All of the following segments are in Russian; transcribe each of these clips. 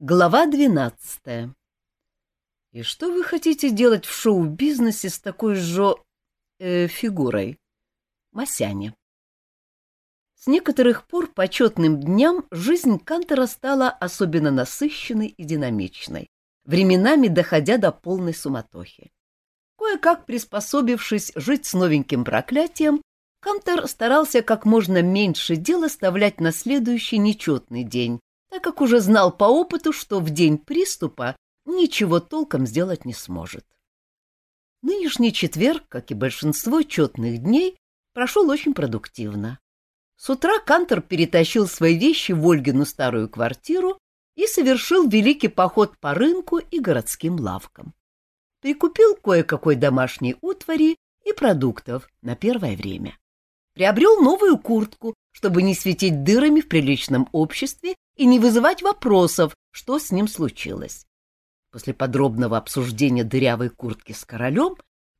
Глава двенадцатая. И что вы хотите делать в шоу-бизнесе с такой же э, фигурой? Масяня. С некоторых пор почетным дням жизнь Кантера стала особенно насыщенной и динамичной, временами доходя до полной суматохи. Кое-как приспособившись жить с новеньким проклятием, Кантер старался как можно меньше дел оставлять на следующий нечетный день, так как уже знал по опыту, что в день приступа ничего толком сделать не сможет. Нынешний четверг, как и большинство четных дней, прошел очень продуктивно. С утра Кантор перетащил свои вещи в Ольгину старую квартиру и совершил великий поход по рынку и городским лавкам. Прикупил кое-какой домашней утвари и продуктов на первое время. Приобрел новую куртку, чтобы не светить дырами в приличном обществе и не вызывать вопросов, что с ним случилось. После подробного обсуждения дырявой куртки с королем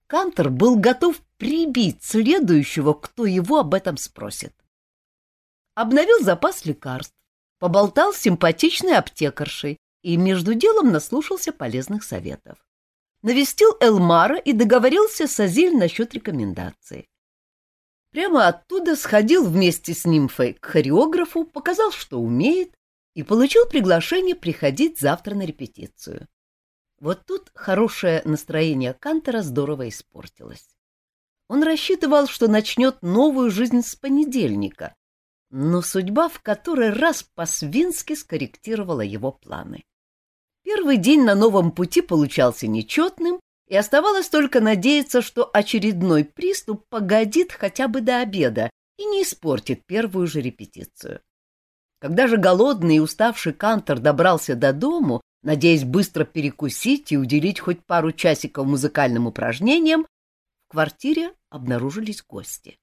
Кантор был готов прибить следующего, кто его об этом спросит. Обновил запас лекарств, поболтал с симпатичной аптекаршей и между делом наслушался полезных советов. Навестил Элмара и договорился с Азиль насчет рекомендаций. Прямо оттуда сходил вместе с нимфой к хореографу, показал, что умеет, и получил приглашение приходить завтра на репетицию. Вот тут хорошее настроение Кантера здорово испортилось. Он рассчитывал, что начнет новую жизнь с понедельника, но судьба в который раз по-свински скорректировала его планы. Первый день на новом пути получался нечетным, и оставалось только надеяться, что очередной приступ погодит хотя бы до обеда и не испортит первую же репетицию. Когда же голодный и уставший Кантор добрался до дому, надеясь быстро перекусить и уделить хоть пару часиков музыкальным упражнениям, в квартире обнаружились гости.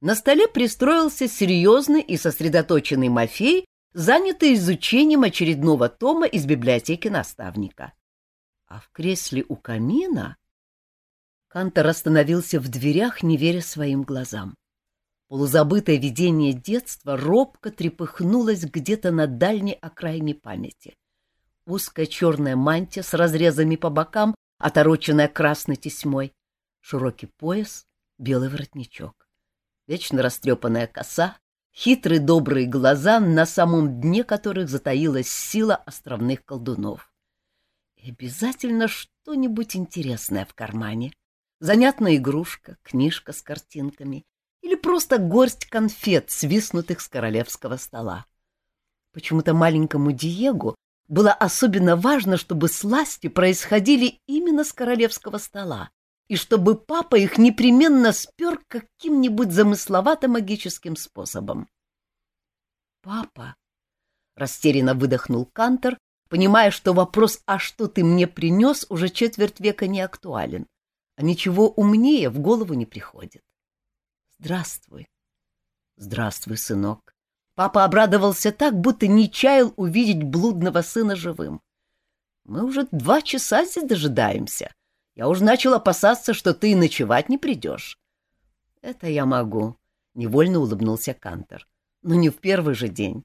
На столе пристроился серьезный и сосредоточенный Мафей, занятый изучением очередного тома из библиотеки наставника. А в кресле у камина Кантор остановился в дверях, не веря своим глазам. Полузабытое видение детства робко трепыхнулось где-то на дальней окраине памяти. Узкая черная мантия с разрезами по бокам, отороченная красной тесьмой, широкий пояс, белый воротничок, вечно растрепанная коса, хитрые добрые глаза, на самом дне которых затаилась сила островных колдунов. И обязательно что-нибудь интересное в кармане. Занятная игрушка, книжка с картинками или просто горсть конфет, свистнутых с королевского стола. Почему-то маленькому Диегу было особенно важно, чтобы сласти происходили именно с королевского стола, и чтобы папа их непременно спер каким-нибудь замысловато магическим способом. «Папа!» — растерянно выдохнул Кантор, понимая, что вопрос «а что ты мне принес?» уже четверть века не актуален, а ничего умнее в голову не приходит. Здравствуй. Здравствуй, сынок. Папа обрадовался так, будто не чаял увидеть блудного сына живым. Мы уже два часа здесь дожидаемся. Я уж начал опасаться, что ты и ночевать не придешь. Это я могу, — невольно улыбнулся Кантор. Но не в первый же день.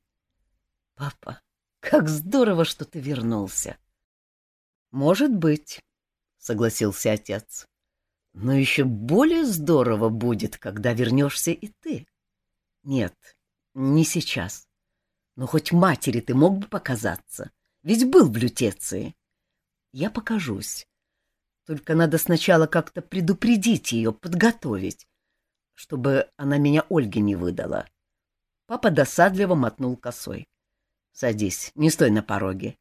Папа, как здорово, что ты вернулся. Может быть, — согласился отец. Но еще более здорово будет, когда вернешься и ты. Нет, не сейчас. Но хоть матери ты мог бы показаться, ведь был в лютеции. Я покажусь. Только надо сначала как-то предупредить ее, подготовить, чтобы она меня Ольге не выдала. Папа досадливо мотнул косой. Садись, не стой на пороге.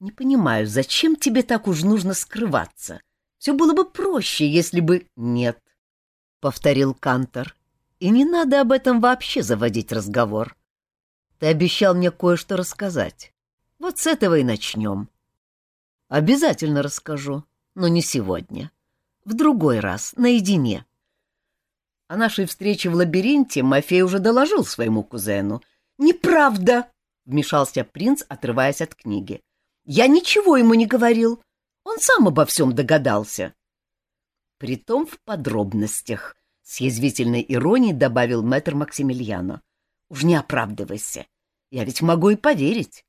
Не понимаю, зачем тебе так уж нужно скрываться? Все было бы проще, если бы... Нет, — повторил Кантор. И не надо об этом вообще заводить разговор. Ты обещал мне кое-что рассказать. Вот с этого и начнем. Обязательно расскажу, но не сегодня. В другой раз, наедине. О нашей встрече в лабиринте Мафей уже доложил своему кузену. «Неправда!» — вмешался принц, отрываясь от книги. «Я ничего ему не говорил. Он сам обо всем догадался. Притом в подробностях, — с язвительной иронией добавил мэтр Максимилиано. Уж не оправдывайся. Я ведь могу и поверить.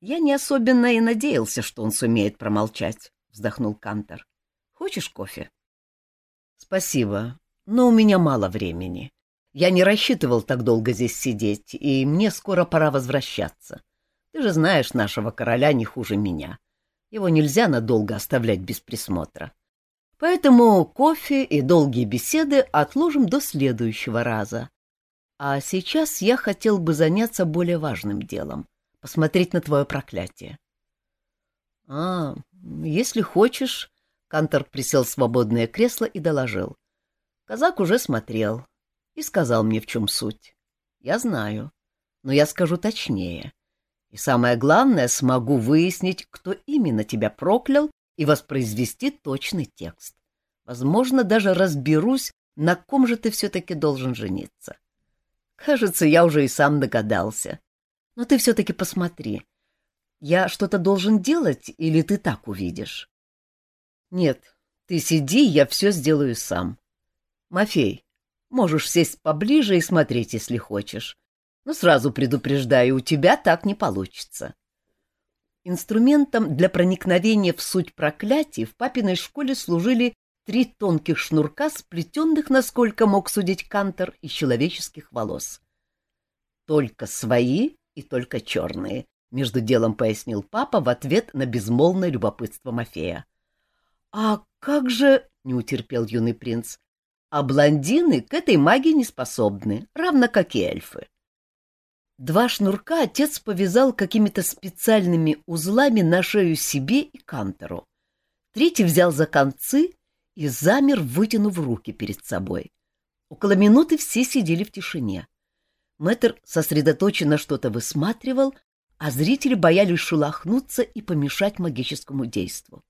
Я не особенно и надеялся, что он сумеет промолчать, вздохнул Кантор. Хочешь кофе? Спасибо, но у меня мало времени. Я не рассчитывал так долго здесь сидеть, и мне скоро пора возвращаться. Ты же знаешь нашего короля не хуже меня. Его нельзя надолго оставлять без присмотра. Поэтому кофе и долгие беседы отложим до следующего раза. А сейчас я хотел бы заняться более важным делом — посмотреть на твое проклятие. — А, если хочешь... Кантор присел в свободное кресло и доложил. Казак уже смотрел и сказал мне, в чем суть. Я знаю, но я скажу точнее. И самое главное, смогу выяснить, кто именно тебя проклял и воспроизвести точный текст. Возможно, даже разберусь, на ком же ты все-таки должен жениться. Кажется, я уже и сам догадался. Но ты все-таки посмотри. Я что-то должен делать, или ты так увидишь? Нет, ты сиди, я все сделаю сам. Мафей, можешь сесть поближе и смотреть, если хочешь. Но сразу предупреждаю, у тебя так не получится. Инструментом для проникновения в суть проклятий в папиной школе служили три тонких шнурка, сплетенных, насколько мог судить Кантор, из человеческих волос. Только свои и только черные, между делом пояснил папа в ответ на безмолвное любопытство Мафея. — А как же, — не утерпел юный принц, — а блондины к этой магии не способны, равно как и эльфы. Два шнурка отец повязал какими-то специальными узлами на шею себе и Кантору. Третий взял за концы и замер, вытянув руки перед собой. Около минуты все сидели в тишине. Мэтр сосредоточенно что-то высматривал, а зрители боялись шелохнуться и помешать магическому действу.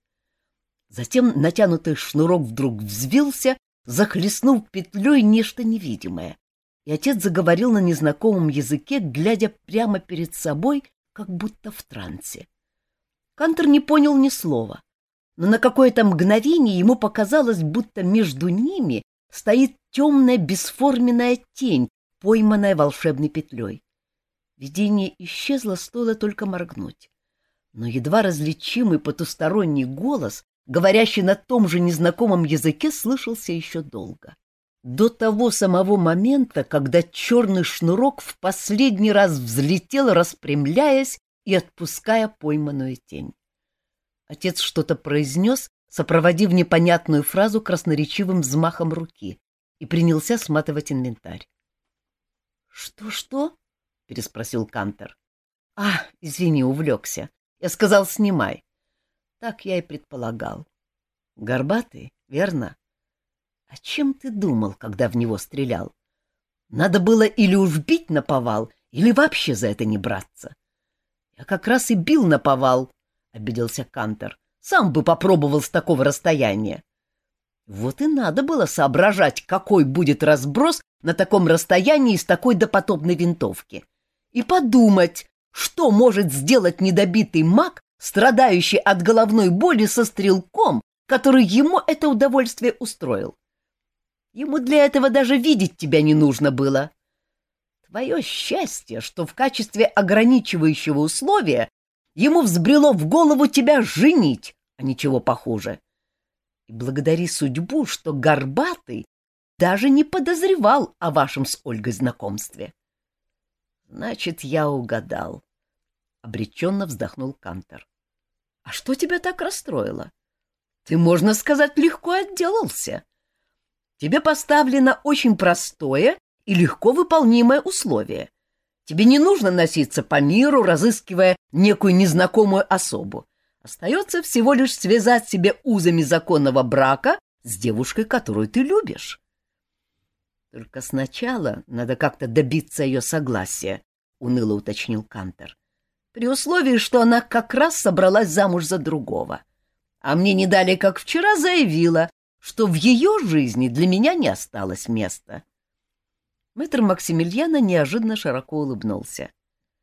Затем натянутый шнурок вдруг взвился, захлестнув петлей нечто невидимое и отец заговорил на незнакомом языке, глядя прямо перед собой, как будто в трансе. Кантер не понял ни слова, но на какое-то мгновение ему показалось, будто между ними стоит темная бесформенная тень, пойманная волшебной петлей. Видение исчезло, стоило только моргнуть. Но едва различимый потусторонний голос, говорящий на том же незнакомом языке, слышался еще долго до того самого момента, когда черный шнурок в последний раз взлетел, распрямляясь и отпуская пойманную тень. Отец что-то произнес, сопроводив непонятную фразу красноречивым взмахом руки, и принялся сматывать инвентарь. «Что, — переспросил Кантер. «А, извини, увлекся. Я сказал, снимай». Так я и предполагал. «Горбатый, верно?» А чем ты думал, когда в него стрелял? Надо было или уж бить на повал, или вообще за это не браться. Я как раз и бил на повал, — обиделся Кантер. Сам бы попробовал с такого расстояния. Вот и надо было соображать, какой будет разброс на таком расстоянии с такой допотопной винтовки. И подумать, что может сделать недобитый маг, страдающий от головной боли со стрелком, который ему это удовольствие устроил. Ему для этого даже видеть тебя не нужно было. Твое счастье, что в качестве ограничивающего условия ему взбрело в голову тебя женить, а ничего похуже. И благодари судьбу, что Горбатый даже не подозревал о вашем с Ольгой знакомстве. Значит, я угадал. Обреченно вздохнул Кантер. А что тебя так расстроило? Ты, можно сказать, легко отделался. Тебе поставлено очень простое и легко выполнимое условие. Тебе не нужно носиться по миру, разыскивая некую незнакомую особу. Остается всего лишь связать себе узами законного брака с девушкой, которую ты любишь. Только сначала надо как-то добиться ее согласия, — уныло уточнил Кантер, — при условии, что она как раз собралась замуж за другого. А мне не дали, как вчера заявила, что в ее жизни для меня не осталось места. Мэтр Максимилиана неожиданно широко улыбнулся.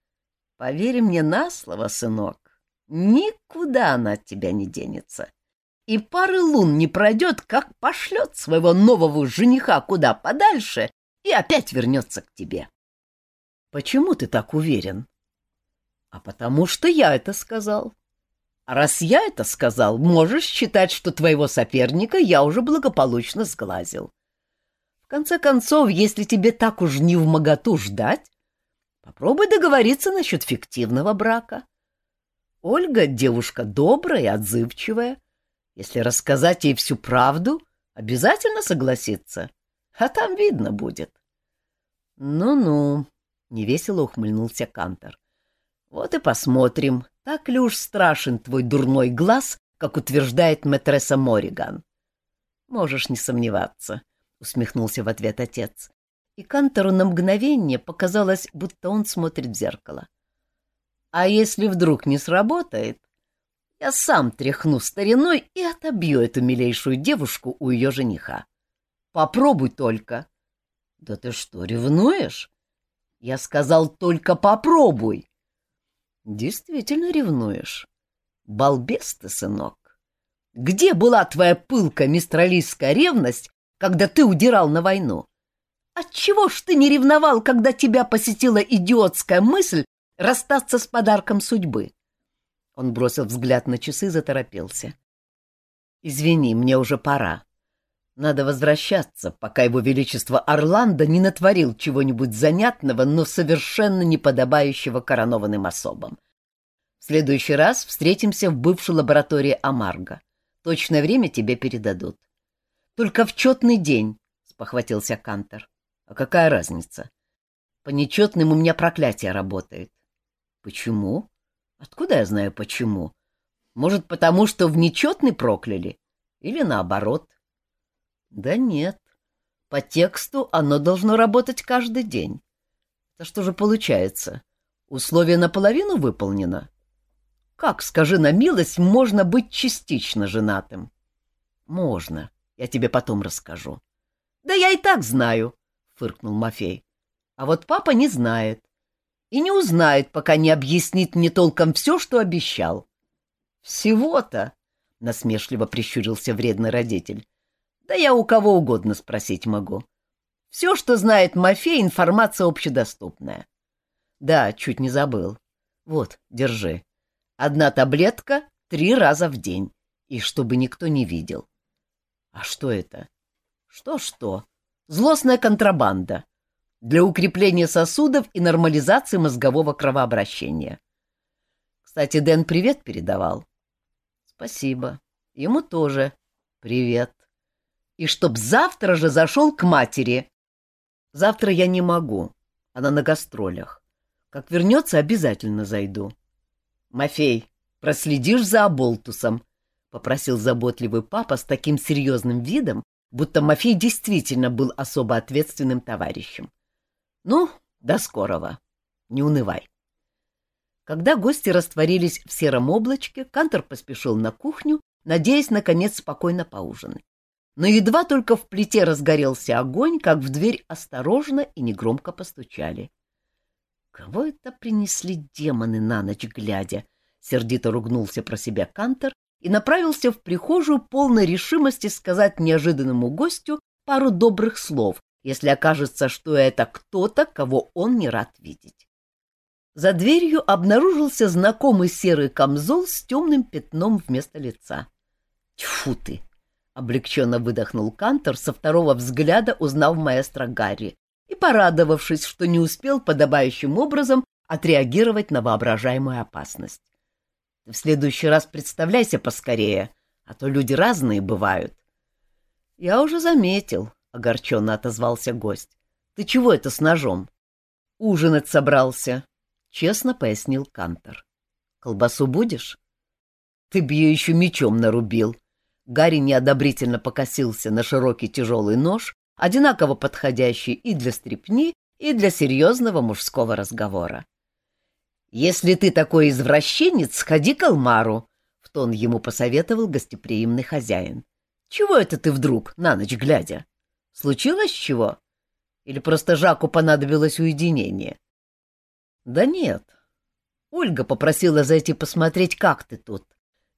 — Поверь мне на слово, сынок, никуда она от тебя не денется. И пары лун не пройдет, как пошлет своего нового жениха куда подальше и опять вернется к тебе. — Почему ты так уверен? А потому что я это сказал. Раз я это сказал, можешь считать, что твоего соперника я уже благополучно сглазил. В конце концов, если тебе так уж не в моготу ждать, попробуй договориться насчет фиктивного брака. Ольга — девушка добрая и отзывчивая. Если рассказать ей всю правду, обязательно согласится. А там видно будет. Ну — невесело ухмыльнулся Кантор. — Вот и посмотрим, так ли уж страшен твой дурной глаз, как утверждает мэтресса Мориган? — Можешь не сомневаться, — усмехнулся в ответ отец. И Кантору на мгновение показалось, будто он смотрит в зеркало. — А если вдруг не сработает, я сам тряхну стариной и отобью эту милейшую девушку у ее жениха. Попробуй только. — Да ты что, ревнуешь? Я сказал, только попробуй. Действительно ревнуешь. Балбес ты, сынок. Где была твоя пылка мистралийская ревность, когда ты удирал на войну? Отчего ж ты не ревновал, когда тебя посетила идиотская мысль расстаться с подарком судьбы? Он бросил взгляд на часы и заторопился. Извини, мне уже пора. Надо возвращаться, пока его величество Орландо не натворил чего-нибудь занятного, но совершенно неподобающего коронованным особам. В следующий раз встретимся в бывшей лаборатории Амарго. Точное время тебе передадут. Только в четный день, — спохватился Кантер. А какая разница? По нечетным у меня проклятие работает. Почему? Откуда я знаю почему? Может, потому что в нечетный прокляли? Или наоборот? — да нет. По тексту оно должно работать каждый день. Это что же получается? Условие наполовину выполнено? Как, скажи на милость, можно быть частично женатым? Можно. Я тебе потом расскажу. Да я и так знаю, фыркнул Мафей. А вот папа не знает. И не узнает, пока не объяснит мне толком все, что обещал. Всего-то, насмешливо прищурился вредный родитель. Да я у кого угодно спросить могу. Все, что знает Мафей, информация общедоступная. Да, чуть не забыл. Вот, держи. Одна таблетка три раза в день. И чтобы никто не видел. А что это? Что-что? Злостная контрабанда. Для укрепления сосудов и нормализации мозгового кровообращения. Кстати, Дэн привет передавал. Спасибо. Ему тоже привет и чтоб завтра же зашел к матери. Завтра я не могу, она на гастролях. Как вернется, обязательно зайду. Мафей, проследишь за Аболтусом, — попросил заботливый папа с таким серьезным видом, будто Мафей действительно был особо ответственным товарищем. Ну, до скорого. Не унывай. Когда гости растворились в сером облачке, Кантор поспешил на кухню, надеясь, наконец, спокойно поужинать. Но едва только в плите разгорелся огонь, как в дверь осторожно и негромко постучали. «Кого это принесли демоны на ночь глядя?» — сердито ругнулся про себя Кантор и направился в прихожую полной решимости сказать неожиданному гостю пару добрых слов, если окажется, что это кто-то, кого он не рад видеть. За дверью обнаружился знакомый серый камзол с темным пятном вместо лица. Тьфу ты! Облегченно выдохнул Кантор, со второго взгляда узнав маэстро Гарри и порадовавшись, что не успел подобающим образом отреагировать на воображаемую опасность. в следующий раз представляйся поскорее, а то люди разные бывают. — Я уже заметил, — огорченно отозвался гость. — Ты чего это с ножом? — Ужинать собрался, — честно пояснил Кантор. — Колбасу будешь? — Ты б ее еще мечом нарубил, Гарри неодобрительно покосился на широкий тяжелый нож, одинаково подходящий и для стрепни, и для серьезного мужского разговора. «Если ты такой извращенец, сходи к Алмару», — в тон ему посоветовал гостеприимный хозяин. «Чего это ты вдруг, на ночь глядя? Случилось чего? Или просто Жаку понадобилось уединение?» «Да нет. Ольга попросила зайти посмотреть, как ты тут. —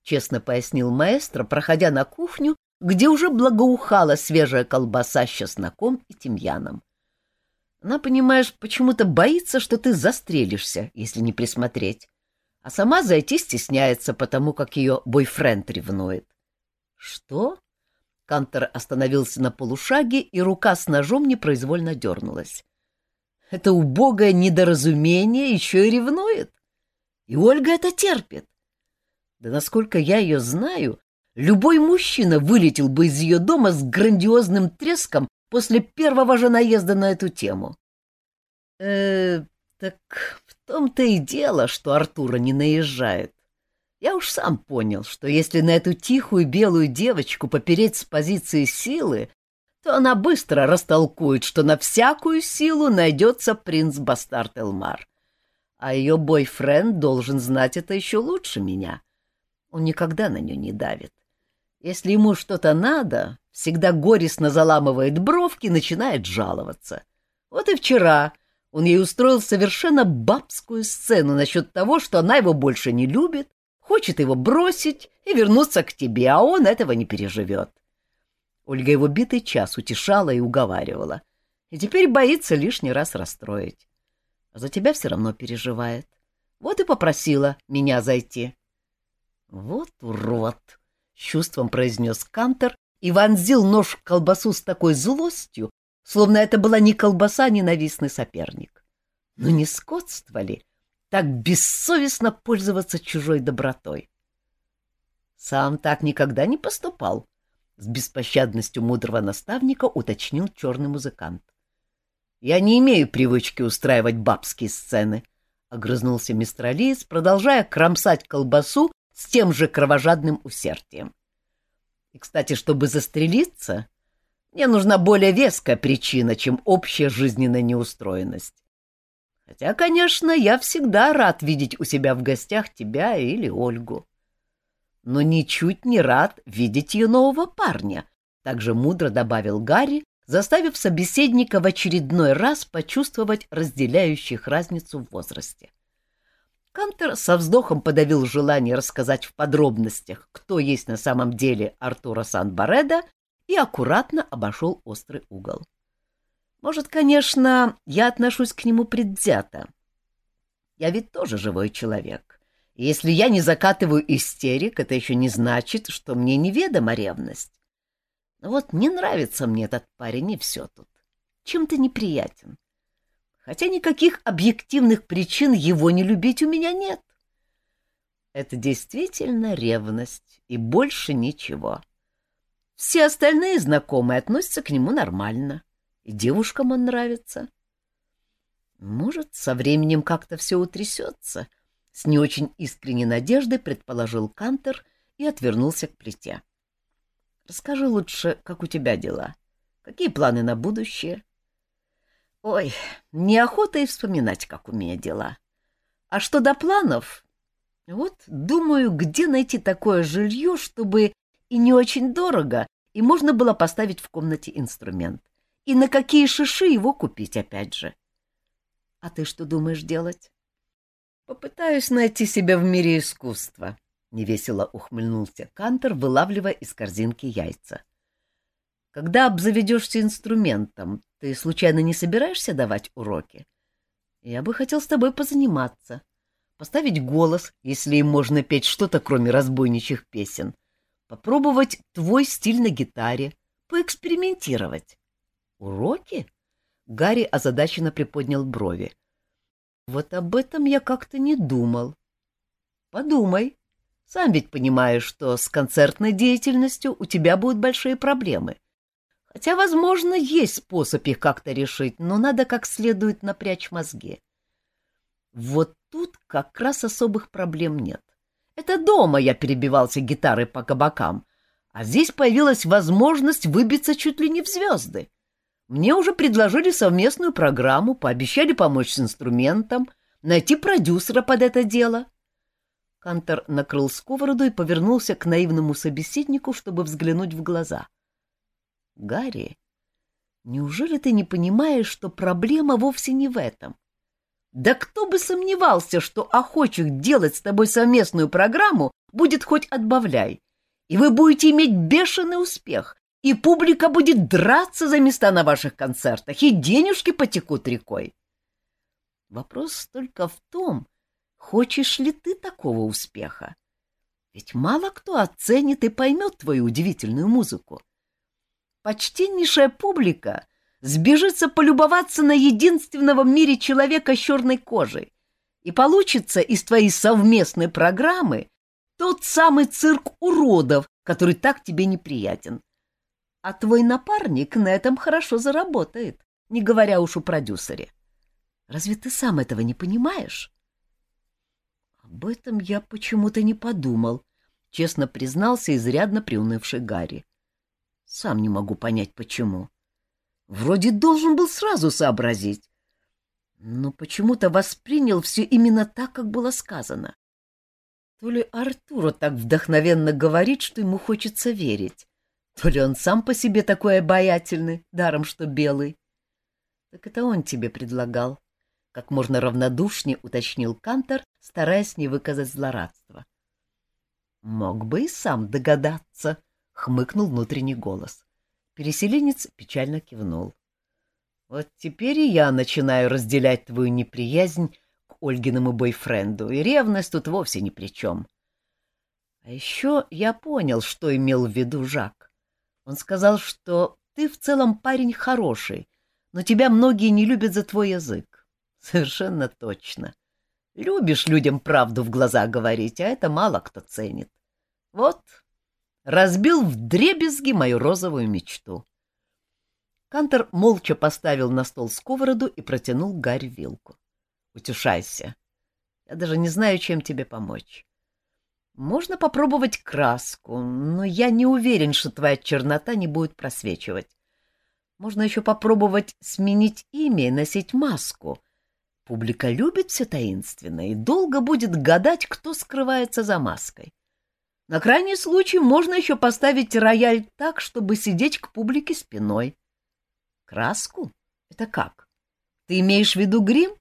честно пояснил маэстро, проходя на кухню, где уже благоухала свежая колбаса с чесноком и тимьяном. Она, понимаешь, почему-то боится, что ты застрелишься, если не присмотреть. а сама зайти стесняется, потому как ее бойфренд ревнует. Что? Кантер остановился на полушаге, и рука с ножом непроизвольно дернулась. Это убогое недоразумение еще и ревнует. И Ольга это терпит. Да насколько я ее знаю, любой мужчина вылетел бы из ее дома с грандиозным треском после первого же наезда на эту тему. Э, так в том-то и дело, что Артура не наезжает. Я уж сам понял, что если на эту тихую белую девочку попереть с позиции силы, то она быстро растолкует, что на всякую силу найдется принц-бастард Элмар. А ее бойфренд должен знать это еще лучше меня. Он никогда на нее не давит. Если ему что-то надо, всегда горестно заламывает бровки и начинает жаловаться. Вот и вчера он ей устроил совершенно бабскую сцену насчет того, что она его больше не любит, хочет его бросить и вернуться к тебе, а он этого не переживет. Ольга его битый час утешала и уговаривала, и теперь боится лишний раз расстроить. А за тебя все равно переживает. Вот и попросила меня зайти. — Вот урод! — чувством произнес Кантер и вонзил нож в колбасу с такой злостью, словно это была не колбаса, а ненавистный соперник. Но не скотство ли так бессовестно пользоваться чужой добротой? Сам так никогда не поступал, — с беспощадностью мудрого наставника уточнил черный музыкант. — Я не имею привычки устраивать бабские сцены, — огрызнулся мистер Алиес, продолжая кромсать колбасу с тем же кровожадным усердием. И, кстати, чтобы застрелиться, мне нужна более веская причина, чем общая жизненная неустроенность. Хотя, конечно, я всегда рад видеть у себя в гостях тебя или Ольгу. Но ничуть не рад видеть ее нового парня, также мудро добавил Гарри, заставив собеседника в очередной раз почувствовать разделяющих разницу в возрасте. Кантер со вздохом подавил желание рассказать в подробностях, кто есть на самом деле Артура Сан-Бареда, и аккуратно обошел острый угол. Может, конечно, я отношусь к нему предвзято. Я ведь тоже живой человек. И если я не закатываю истерик, это еще не значит, что мне неведома ревность. Но вот не нравится мне этот парень, и все тут. Чем-то неприятен. Хотя никаких объективных причин его не любить у меня нет. Это действительно ревность, и больше ничего. — все остальные знакомые относятся к нему нормально, и девушкам он нравится. Может, со временем как-то все утрясется, — с не очень искренней надеждой предположил Кантер и отвернулся к плите. — Расскажи лучше, как у тебя дела? Какие планы на будущее? — Ой, неохота и вспоминать, как у меня дела. А что до планов? Вот думаю, где найти такое жилье, чтобы и не очень дорого, и можно было поставить в комнате инструмент. И на какие шиши его купить опять же. А ты что думаешь делать? Попытаюсь найти себя в мире искусства, невесело ухмыльнулся Кантер, вылавливая из корзинки яйца. Когда обзаведешься инструментом, ты случайно не собираешься давать уроки? Я бы хотел с тобой позаниматься, поставить голос, если им можно петь что-то, кроме разбойничьих песен, попробовать твой стиль на гитаре, поэкспериментировать. Уроки? Гарри озадаченно приподнял брови. Вот об этом я как-то не думал. Подумай. Сам ведь понимаешь, что с концертной деятельностью у тебя будут большие проблемы. Хотя, возможно, есть способ их как-то решить, но надо как следует напрячь мозги. Вот тут как раз особых проблем нет. Это дома я перебивался гитарой по кабакам, а здесь появилась возможность выбиться чуть ли не в звезды. Мне уже предложили совместную программу, пообещали помочь с инструментом, найти продюсера под это дело. Кантор накрыл сковороду и повернулся к наивному собеседнику, чтобы взглянуть в глаза. — Гарри, неужели ты не понимаешь, что проблема вовсе не в этом? Да кто бы сомневался, что охочих делать с тобой совместную программу будет хоть отбавляй. И вы будете иметь бешеный успех, и публика будет драться за места на ваших концертах, и денежки потекут рекой. Вопрос только в том, хочешь ли ты такого успеха? Ведь мало кто оценит и поймет твою удивительную музыку. Почтеннейшая публика сбежится полюбоваться на единственного в мире человека с черной кожей, и получится из твоей совместной программы тот самый цирк уродов, который так тебе неприятен. А твой напарник на этом хорошо заработает, не говоря уж о продюсере. Разве ты сам этого не понимаешь? Об этом я почему-то не подумал, честно признался изрядно приунывший Гарри. Сам не могу понять, почему. Вроде должен был сразу сообразить, но почему-то воспринял все именно так, как было сказано. То ли Артура так вдохновенно говорит, что ему хочется верить, то ли он сам по себе такой обаятельный, даром что белый. Так это он тебе предлагал, как можно равнодушнее уточнил Кантор, стараясь не выказать злорадства. Мог бы и сам догадаться, хмыкнул внутренний голос. Переселенец печально кивнул. Вот теперь и я начинаю разделять твою неприязнь к Ольгиному бойфренду, и ревность тут вовсе ни при чем. А еще я понял, что имел в виду Жак. Он сказал, что ты в целом парень хороший, но тебя многие не любят за твой язык. Совершенно точно. Любишь людям правду в глаза говорить, а это мало кто ценит. Вот, разбил в дребезги мою розовую мечту. Кантор молча поставил на стол сковороду и протянул Гарри вилку. — Утешайся. Я даже не знаю, чем тебе помочь. Можно попробовать краску, но я не уверен, что твоя чернота не будет просвечивать. Можно еще попробовать сменить имя и носить маску. Публика любит все таинственное и долго будет гадать, кто скрывается за маской. На крайний случай можно еще поставить рояль так, чтобы сидеть к публике спиной. Краску? Это как? Ты имеешь в виду грим?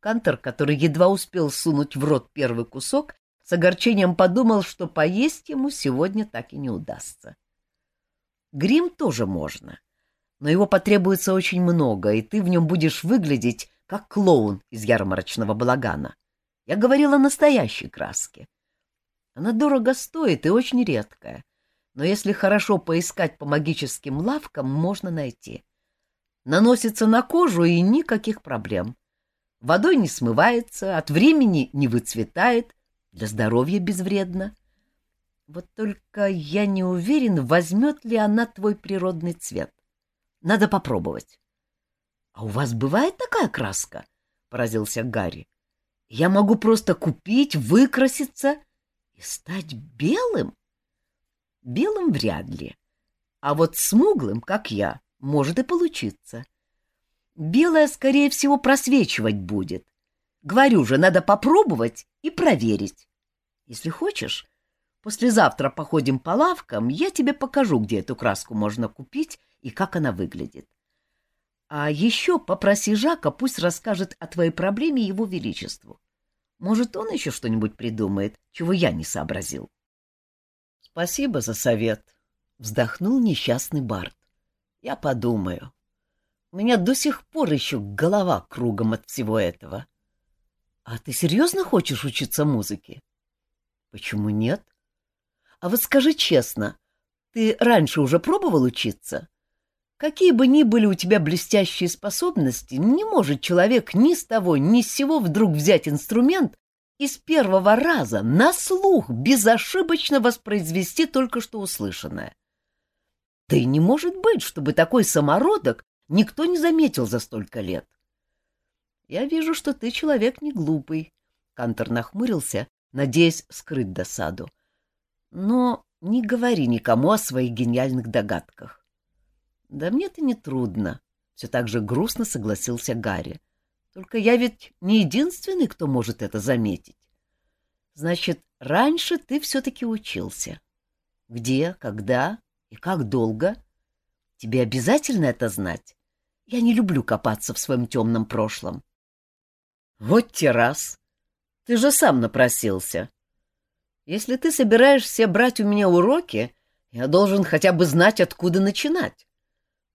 Кантор, который едва успел сунуть в рот первый кусок, с огорчением подумал, что поесть ему сегодня так и не удастся. Грим тоже можно, но его потребуется очень много, и ты в нем будешь выглядеть как клоун из ярмарочного балагана. Я говорил о настоящей краске. Она дорого стоит и очень редкая, но если хорошо поискать по магическим лавкам, можно найти наносится на кожу и никаких проблем. Водой не смывается, от времени не выцветает, для здоровья безвредно. Вот только я не уверен, возьмет ли она твой природный цвет. Надо попробовать. — А у вас бывает такая краска? — поразился Гарри. — Я могу просто купить, выкраситься и стать белым? — Белым вряд ли. А вот смуглым, как я, может и получиться. Белая, скорее всего, просвечивать будет. Говорю же, надо попробовать и проверить. Если хочешь, послезавтра походим по лавкам, я тебе покажу, где эту краску можно купить и как она выглядит. А еще попроси Жака, пусть расскажет о твоей проблеме его величеству. Может, он еще что-нибудь придумает, чего я не сообразил. — Спасибо за совет, — вздохнул несчастный Барт. Я подумаю. У меня до сих пор еще голова кругом от всего этого. А ты серьезно хочешь учиться музыке? Почему нет? А вот скажи честно, ты раньше уже пробовал учиться? Какие бы ни были у тебя блестящие способности, не может человек ни с того ни с сего вдруг взять инструмент и с первого раза на слух безошибочно воспроизвести только что услышанное. Да и не может быть, чтобы такой самородок никто не заметил за столько лет. Я вижу, что ты человек не глупый. Кантор нахмурился, надеясь скрыть досаду. Но не говори никому о своих гениальных догадках. Да мне-то не трудно, все так же грустно согласился Гарри. Только я ведь не единственный, кто может это заметить. Значит, раньше ты все-таки учился. Где, когда? И как долго? Тебе обязательно это знать? Я не люблю копаться в своем темном прошлом. Вот те раз. Ты же сам напросился. Если ты собираешься брать у меня уроки, я должен хотя бы знать, откуда начинать.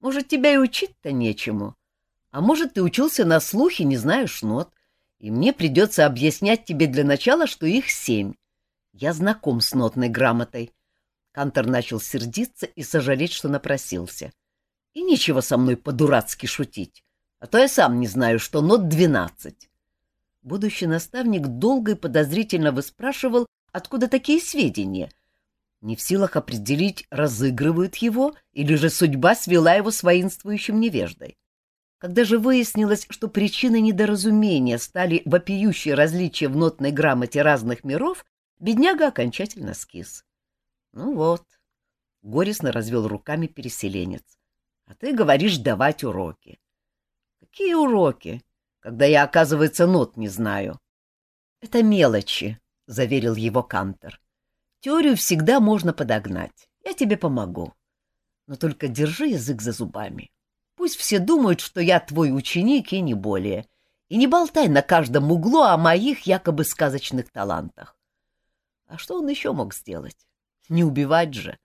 Может, тебя и учить-то нечему. А может, ты учился на слухе, не знаешь нот, И мне придется объяснять тебе для начала, что их семь. Я знаком с нотной грамотой. Кантор начал сердиться и сожалеть, что напросился. И нечего со мной по-дурацки шутить, а то я сам не знаю, что нот двенадцать. Будущий наставник долго и подозрительно выспрашивал, откуда такие сведения. Не в силах определить, разыгрывают его, или же судьба свела его с воинствующим невеждой. Когда же выяснилось, что причиной недоразумения стали вопиющие различия в нотной грамоте разных миров, бедняга окончательно скис. Ну вот, горестно развел руками переселенец. А ты говоришь давать уроки. Какие уроки, когда я, оказывается, нот не знаю? Это мелочи, — заверил его Кантер. Теорию всегда можно подогнать. Я тебе помогу. Но только держи язык за зубами. Пусть все думают, что я твой ученик и не более. И не болтай на каждом углу о моих якобы сказочных талантах. А что он еще мог сделать? Не убивать же.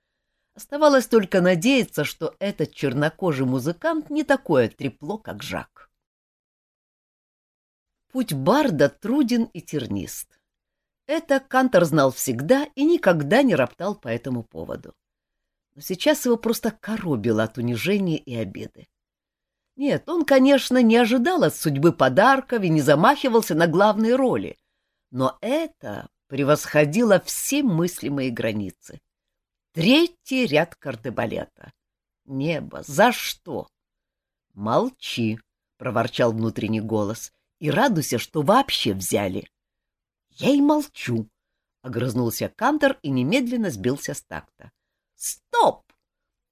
Оставалось только надеяться, что этот чернокожий музыкант не такое трепло, как Жак. Путь Барда труден и тернист. Это Кантор знал всегда и никогда не роптал по этому поводу. Но сейчас его просто коробило от унижения и обиды. Нет, он, конечно, не ожидал от судьбы подарков и не замахивался на главные роли, но это превосходило все мыслимые границы. Третий ряд кардебалета. Небо, за что? Молчи, проворчал внутренний голос, и радуйся, что вообще взяли. Я и молчу, огрызнулся Кантор и немедленно сбился с такта. Стоп!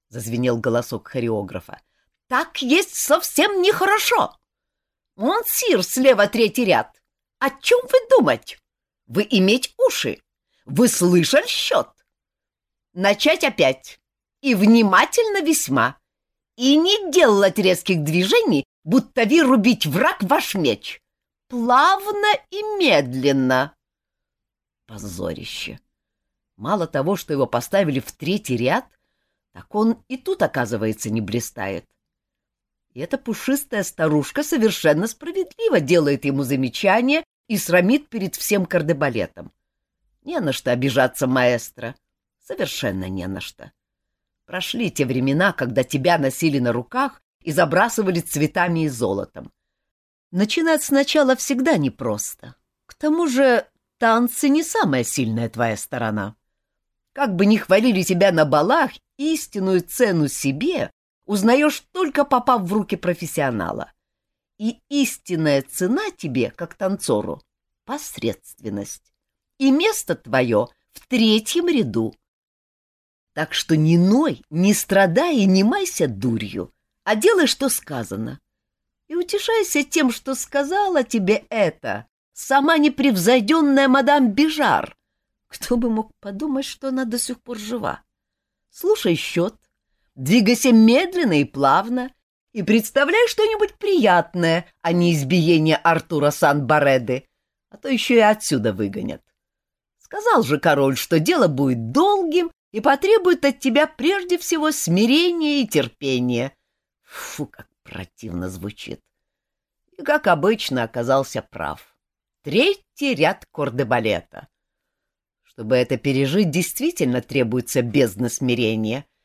зазвенел голосок хореографа. Так есть совсем нехорошо. Монсир слева третий ряд. О чем вы думать? Вы иметь уши? Вы слышали счет? Начать опять. И внимательно весьма. И не делать резких движений, будто ви рубить враг ваш меч. Плавно и медленно. Позорище. Мало того, что его поставили в третий ряд, так он и тут, оказывается, не блистает. И эта пушистая старушка совершенно справедливо делает ему замечание и срамит перед всем кардебалетом. Не на что обижаться, маэстро. Совершенно не на что. Прошли те времена, когда тебя носили на руках и забрасывали цветами и золотом. Начинать сначала всегда непросто. К тому же танцы не самая сильная твоя сторона. Как бы ни хвалили тебя на балах, истинную цену себе узнаешь только попав в руки профессионала. И истинная цена тебе, как танцору, — посредственность. И место твое в третьем ряду. Так что не ной, не страдай и не майся дурью, а делай, что сказано. И утешайся тем, что сказала тебе это сама непревзойденная мадам Бежар. Кто бы мог подумать, что она до сих пор жива? Слушай счет, Двигайся медленно и плавно и представляй что-нибудь приятное, а не избиение Артура Сан-Бареды, а то еще и отсюда выгонят. Сказал же король, что дело будет долгим и потребует от тебя прежде всего смирения и терпения. Фу, как противно звучит. И, как обычно, оказался прав. Третий ряд кордебалета. Чтобы это пережить, действительно требуется бездна смирения —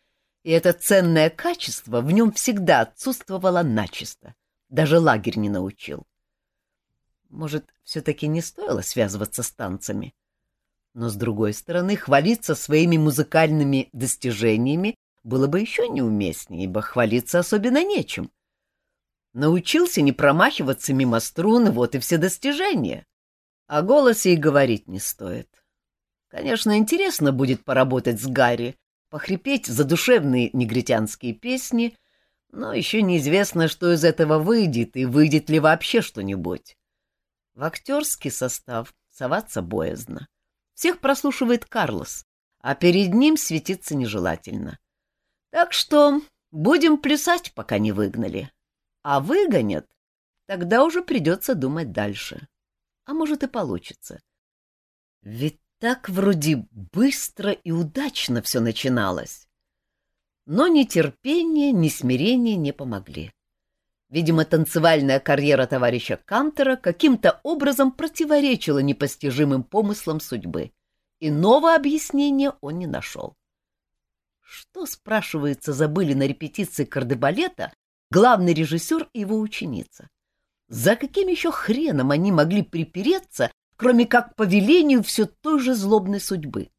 и это ценное качество в нем всегда отсутствовало начисто. Даже лагерь не научил. Может, все-таки не стоило связываться с танцами? Но, с другой стороны, хвалиться своими музыкальными достижениями было бы еще неуместнее, ибо хвалиться особенно нечем. Научился не промахиваться мимо струн, вот и все достижения. О голосе и говорить не стоит. Конечно, интересно будет поработать с Гарри, похрипеть задушевные негритянские песни, но еще неизвестно, что из этого выйдет и выйдет ли вообще что-нибудь. В актерский состав соваться боязно. Всех прослушивает Карлос, а перед ним светиться нежелательно. Так что будем плясать, пока не выгнали. А выгонят, тогда уже придется думать дальше. А может и получится. Ведь так вроде быстро и удачно все начиналось. Но ни терпение, ни смирение не помогли. Видимо, танцевальная карьера товарища Кантера каким-то образом противоречила непостижимым помыслам судьбы. Иного объяснения он не нашел. Что, спрашивается, забыли на репетиции кардебалета главный режиссер и его ученица? За каким еще хреном они могли припереться, кроме как по велению все той же злобной судьбы?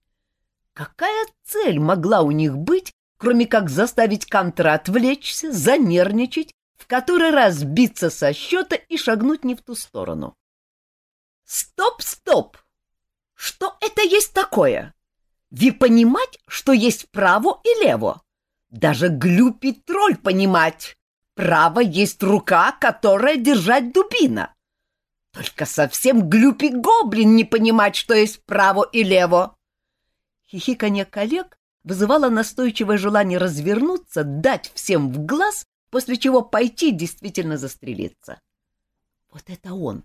Какая цель могла у них быть, кроме как заставить Кантера отвлечься, занервничать, в который раз биться со счета и шагнуть не в ту сторону? «Стоп, стоп! Что это есть такое?» Ви понимать, что есть право и лево. Даже глюпий тролль понимать. Право есть рука, которая держать дубина. Только совсем глюпий гоблин не понимать, что есть право и лево. Хихиканье коллег вызывало настойчивое желание развернуться, дать всем в глаз, после чего пойти действительно застрелиться. Вот это он.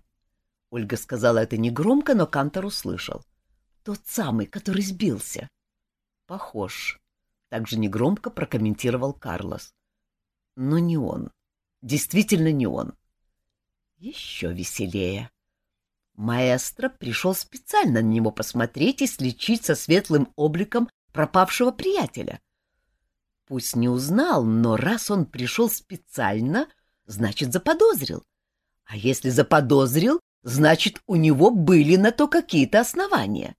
Ольга сказала это негромко, но Кантор услышал. Тот самый, который сбился. Похож. Также негромко прокомментировал Карлос. Но не он. Действительно не он. Еще веселее. Маэстро пришел специально на него посмотреть и слечить со светлым обликом пропавшего приятеля. Пусть не узнал, но раз он пришел специально, значит, заподозрил. А если заподозрил, значит, у него были на то какие-то основания.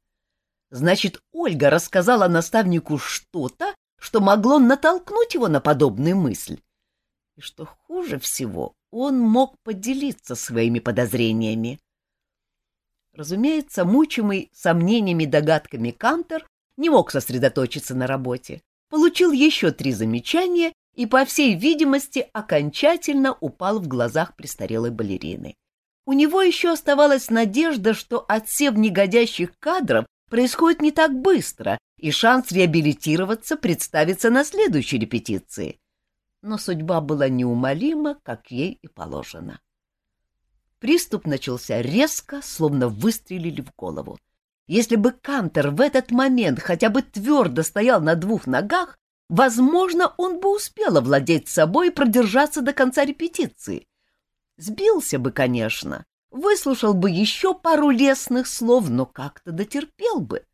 Значит, Ольга рассказала наставнику что-то, что могло натолкнуть его на подобную мысль. И что хуже всего, он мог поделиться своими подозрениями. Разумеется, мучимый сомнениями и догадками Кантер не мог сосредоточиться на работе, получил еще три замечания и, по всей видимости, окончательно упал в глазах престарелой балерины. У него еще оставалась надежда, что отсев негодящих кадров происходит не так быстро, и шанс реабилитироваться представится на следующей репетиции. Но судьба была неумолима, как ей и положено. Приступ начался резко, словно выстрелили в голову. Если бы Кантер в этот момент хотя бы твердо стоял на двух ногах, возможно, он бы успел овладеть собой и продержаться до конца репетиции. Сбился бы, конечно, выслушал бы еще пару лестных слов, но как-то дотерпел бы.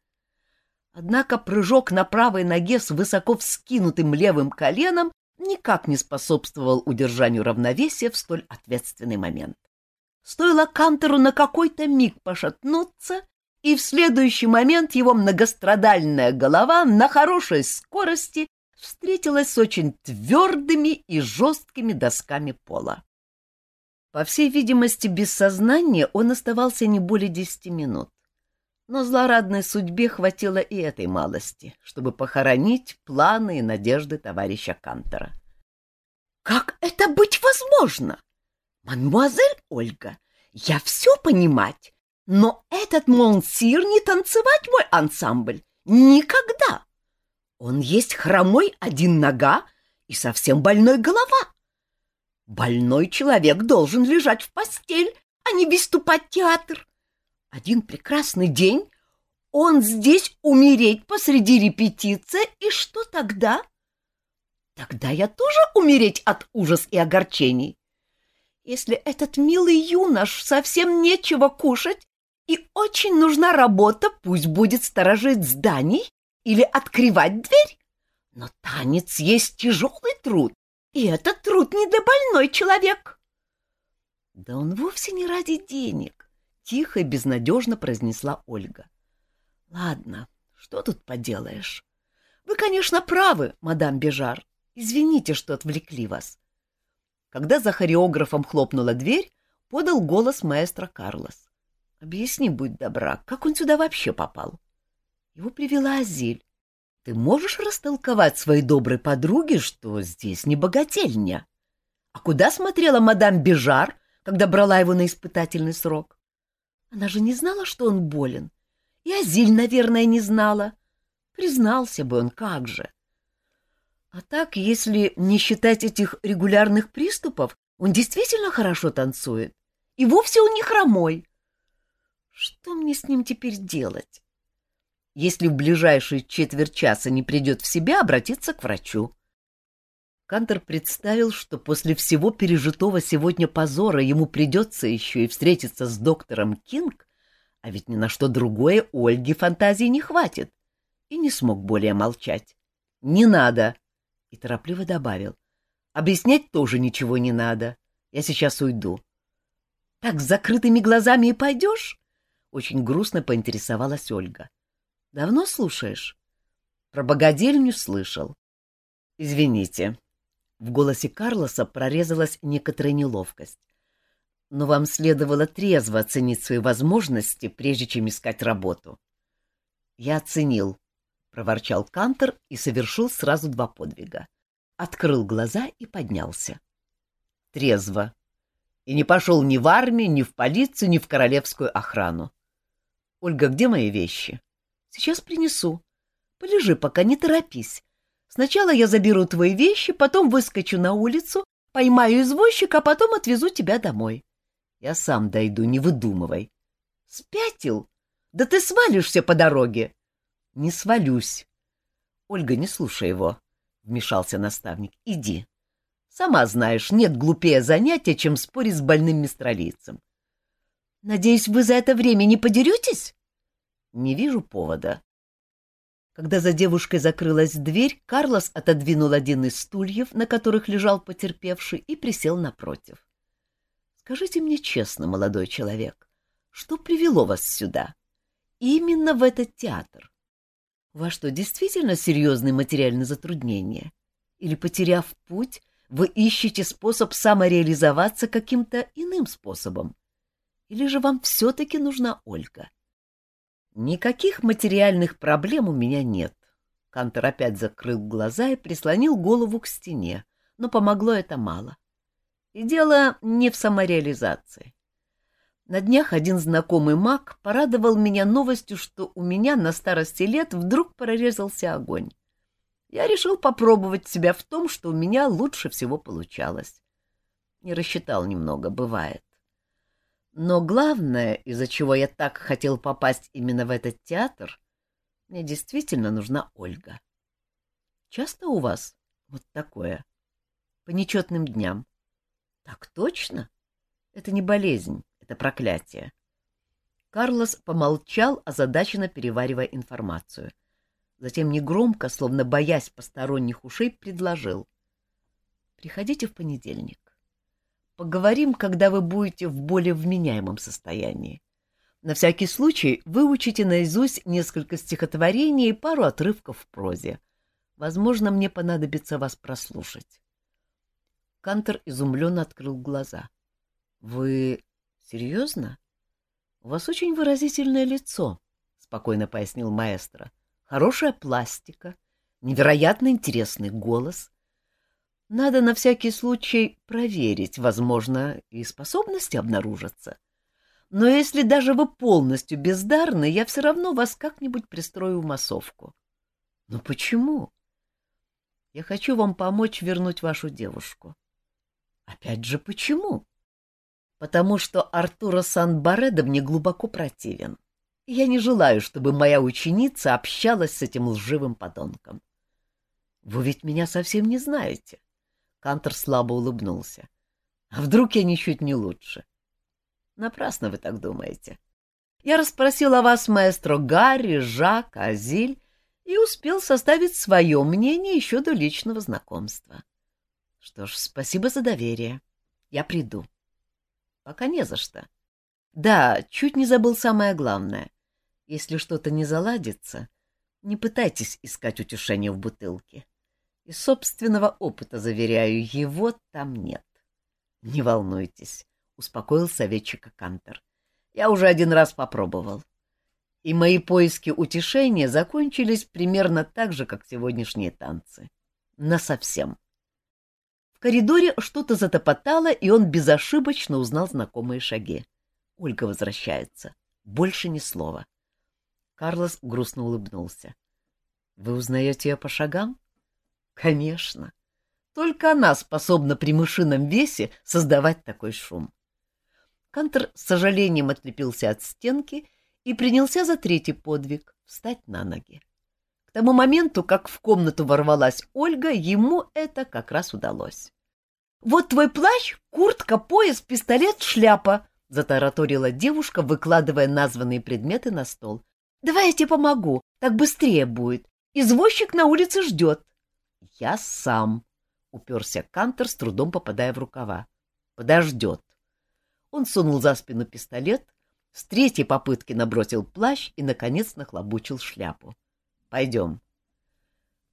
Однако прыжок на правой ноге с высоко вскинутым левым коленом никак не способствовал удержанию равновесия в столь ответственный момент. Стоило Кантеру на какой-то миг пошатнуться, и в следующий момент его многострадальная голова на хорошей скорости встретилась с очень твердыми и жесткими досками пола. По всей видимости, без сознания он оставался не более десяти минут. Но злорадной судьбе хватило и этой малости, чтобы похоронить планы и надежды товарища Кантера. «Как это быть возможно? Мадемуазель Ольга, я все понимать, но этот монсир не танцевать мой ансамбль. Никогда! Он есть хромой один нога и совсем больной голова. Больной человек должен лежать в постель, а не выступать в театр. Один прекрасный день он здесь умереть посреди репетиции, и что тогда? Тогда я тоже умереть от ужас и огорчений. Если этот милый юнош совсем нечего кушать и очень нужна работа, пусть будет сторожить зданий или открывать дверь. Но танец есть тяжелый труд, и этот труд не для больной человек. Да он вовсе не ради денег, тихо и безнадежно произнесла Ольга. Ладно, что тут поделаешь? Вы, конечно, правы, мадам Бежар. Извините, что отвлекли вас. Когда за хореографом хлопнула дверь, подал голос маэстро Карлос. Объясни, будь добра, как он сюда вообще попал? Его привела Азиль. Ты можешь растолковать своей доброй подруге, что здесь не богательня? А куда смотрела мадам Бежар, когда брала его на испытательный срок? Она же не знала, что он болен. И Азиль, наверное, не знала. Признался бы он, как же. А так, если не считать этих регулярных приступов, он действительно хорошо танцует. И вовсе он не хромой. Что мне с ним теперь делать? если в ближайшие четверть часа не придет в себя, обратиться к врачу. Кантер представил, что после всего пережитого сегодня позора ему придется еще и встретиться с доктором Кинг, а ведь ни на что другое Ольги фантазии не хватит, и не смог более молчать. «Не надо!» и торопливо добавил. «Объяснять тоже ничего не надо. Я сейчас уйду». «Так с закрытыми глазами и пойдешь?» Очень грустно поинтересовалась Ольга. «Давно слушаешь?» «Про богадельню слышал». «Извините». В голосе Карлоса прорезалась некоторая неловкость. «Но вам следовало трезво оценить свои возможности, прежде чем искать работу». «Я оценил», — проворчал Кантер и совершил сразу два подвига. Открыл глаза и поднялся. «Трезво», и не пошел ни в армию, ни в полицию, ни в королевскую охрану. Ольга, где мои вещи? Сейчас принесу. Полежи пока, не торопись. Сначала я заберу твои вещи, потом выскочу на улицу, поймаю извозчика, а потом отвезу тебя домой. Я сам дойду, не выдумывай. Спятил? Да ты свалишься по дороге. Не свалюсь. Ольга, не слушай его, — вмешался наставник. Иди. Сама знаешь, нет глупее занятия, чем спорить с больным мистралийцем. Надеюсь, вы за это время не подеретесь? Не вижу повода. Когда за девушкой закрылась дверь, Карлос отодвинул один из стульев, на которых лежал потерпевший, и присел напротив. Скажите мне честно, молодой человек, что привело вас сюда? Именно в этот театр. У вас что, действительно серьезные материальные затруднения? Или, потеряв путь, вы ищете способ самореализоваться каким-то иным способом? Или же вам все-таки нужна Ольга? Никаких материальных проблем у меня нет. Кантор опять закрыл глаза и прислонил голову к стене, но помогло это мало. И дело не в самореализации. На днях один знакомый маг порадовал меня новостью, что у меня на старости лет вдруг прорезался огонь я решил попробовать себя в том, что у меня лучше всего получалось. Не рассчитал немного, бывает. Но главное, из-за чего я так хотел попасть именно в этот театр, мне действительно нужна Ольга. Часто у вас вот такое? По нечетным дням. Так точно? Это не болезнь, это проклятие. Карлос помолчал, озадаченно переваривая информацию — Затем негромко, словно боясь посторонних ушей, предложил. «Приходите в понедельник. Поговорим, когда вы будете в более вменяемом состоянии. На всякий случай выучите наизусть несколько стихотворений и пару отрывков в прозе. Возможно, мне понадобится вас прослушать». Кантер изумленно открыл глаза. «Вы серьезно? У вас очень выразительное лицо», — спокойно пояснил маэстро хорошая пластика, невероятно интересный голос. Надо на всякий случай проверить, возможно, и способности обнаружатся. Но если даже вы полностью бездарны, я все равно вас как-нибудь пристрою в массовку. Но почему? Я хочу вам помочь вернуть вашу девушку. Опять же, почему? Потому что Артура Сан-Бареда мне глубоко противен. Я не желаю, чтобы моя ученица общалась с этим лживым подонком. Вы ведь меня совсем не знаете. Кантор слабо улыбнулся. А вдруг я ничуть не лучше? Напрасно вы так думаете. Я расспросил о вас маэстро Гарри, Жак, Азиль и успел составить свое мнение еще до личного знакомства. Что ж, спасибо за доверие. Я приду. Пока не за что. Да, чуть не забыл самое главное. Если что-то не заладится, не пытайтесь искать утешение в бутылке. Из собственного опыта, заверяю, его там нет. — Не волнуйтесь, — успокоил советчика Кантер. — Я уже один раз попробовал. И мои поиски утешения закончились примерно так же, как сегодняшние танцы. Насовсем. В коридоре что-то затопотало, и он безошибочно узнал знакомые шаги. Ольга возвращается. Больше ни слова. — Карлос грустно улыбнулся. — Вы узнаете ее по шагам? — Конечно. Только она способна при мышином весе создавать такой шум. Кантер с сожалением отлепился от стенки и принялся за третий подвиг — встать на ноги. К тому моменту, как в комнату ворвалась Ольга, ему это как раз удалось. «Вот твой плащ, куртка, пояс, пистолет, шляпа», — затараторила девушка, выкладывая названные предметы на стол. «Давай я тебе помогу, так быстрее будет. Извозчик на улице ждет». «Я сам», — уперся Кантер, с трудом попадая в рукава. «Подождет». Он сунул за спину пистолет, с третьей попытки набросил плащ и, наконец, нахлобучил шляпу. «Пойдем».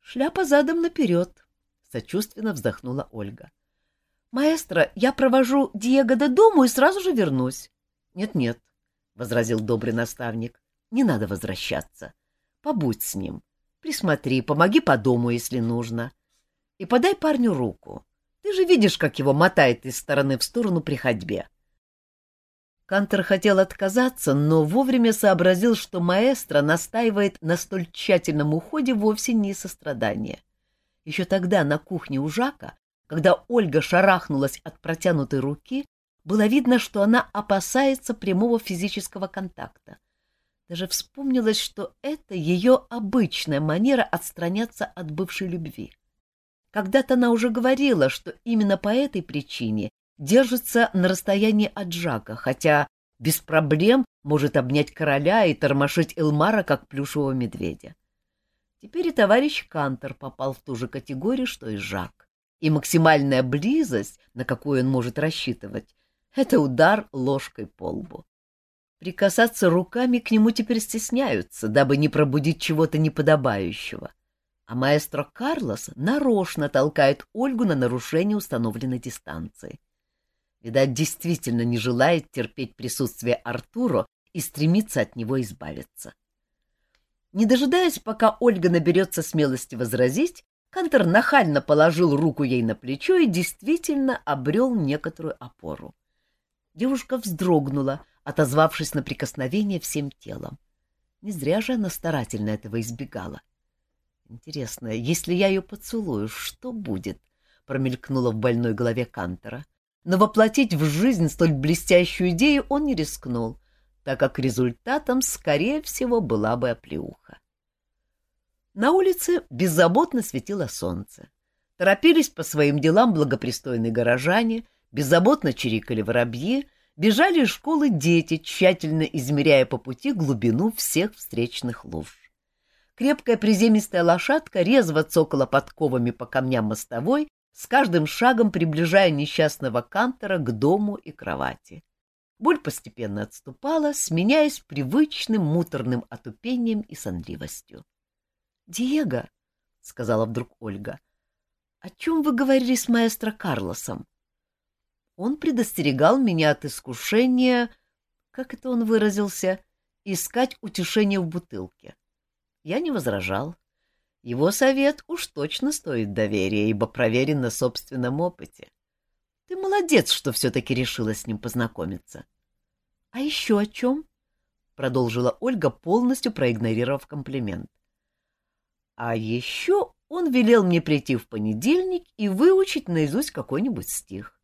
«Шляпа задом наперед», — сочувственно вздохнула Ольга. «Маэстро, я провожу Диего до дому и сразу же вернусь». «Нет-нет», — возразил добрый наставник, — «не надо возвращаться. Побудь с ним. Присмотри, помоги по дому, если нужно. И подай парню руку. Ты же видишь, как его мотает из стороны в сторону при ходьбе». Кантер хотел отказаться, но вовремя сообразил, что маэстро настаивает на столь тщательном уходе вовсе не из сострадания. Еще тогда на кухне у Жака когда Ольга шарахнулась от протянутой руки, было видно, что она опасается прямого физического контакта. Даже вспомнилось, что это ее обычная манера отстраняться от бывшей любви. Когда-то она уже говорила, что именно по этой причине держится на расстоянии от Жака, хотя без проблем может обнять короля и тормошить Элмара, как плюшевого медведя. Теперь и товарищ Кантор попал в ту же категорию, что и Жак и максимальная близость, на какую он может рассчитывать, — это удар ложкой по лбу. Прикасаться руками к нему теперь стесняются, дабы не пробудить чего-то неподобающего. А маэстро Карлос нарочно толкает Ольгу на нарушение установленной дистанции. Видать, действительно не желает терпеть присутствие Артуро и стремится от него избавиться. Не дожидаясь, пока Ольга наберется смелости возразить, Кантер нахально положил руку ей на плечо и действительно обрел некоторую опору. Девушка вздрогнула, отозвавшись на прикосновение всем телом. Не зря же она старательно этого избегала. Интересно, если я ее поцелую, что будет? Промелькнуло в больной голове Кантера. Но воплотить в жизнь столь блестящую идею он не рискнул, так как результатом, скорее всего, была бы оплеуха. На улице беззаботно светило солнце. Торопились по своим делам благопристойные горожане, беззаботно чирикали воробьи, бежали из школы дети, тщательно измеряя по пути глубину всех встречных луж. Крепкая приземистая лошадка резво цокала подковами по камням мостовой, с каждым шагом приближая несчастного Кантора к дому и кровати. Боль постепенно отступала, сменяясь привычным муторным отупением и сонливостью. Диего, — сказала вдруг Ольга, — о чем вы говорили с маэстро Карлосом? Он предостерегал меня от искушения, как это он выразился, искать утешение в бутылке. Я не возражал. Его совет уж точно стоит доверия, ибо проверен на собственном опыте. Ты молодец, что все-таки решила с ним познакомиться. — А еще о чем? — продолжила Ольга, полностью проигнорировав комплимент. А еще он велел мне прийти в понедельник и выучить наизусть какой-нибудь стих.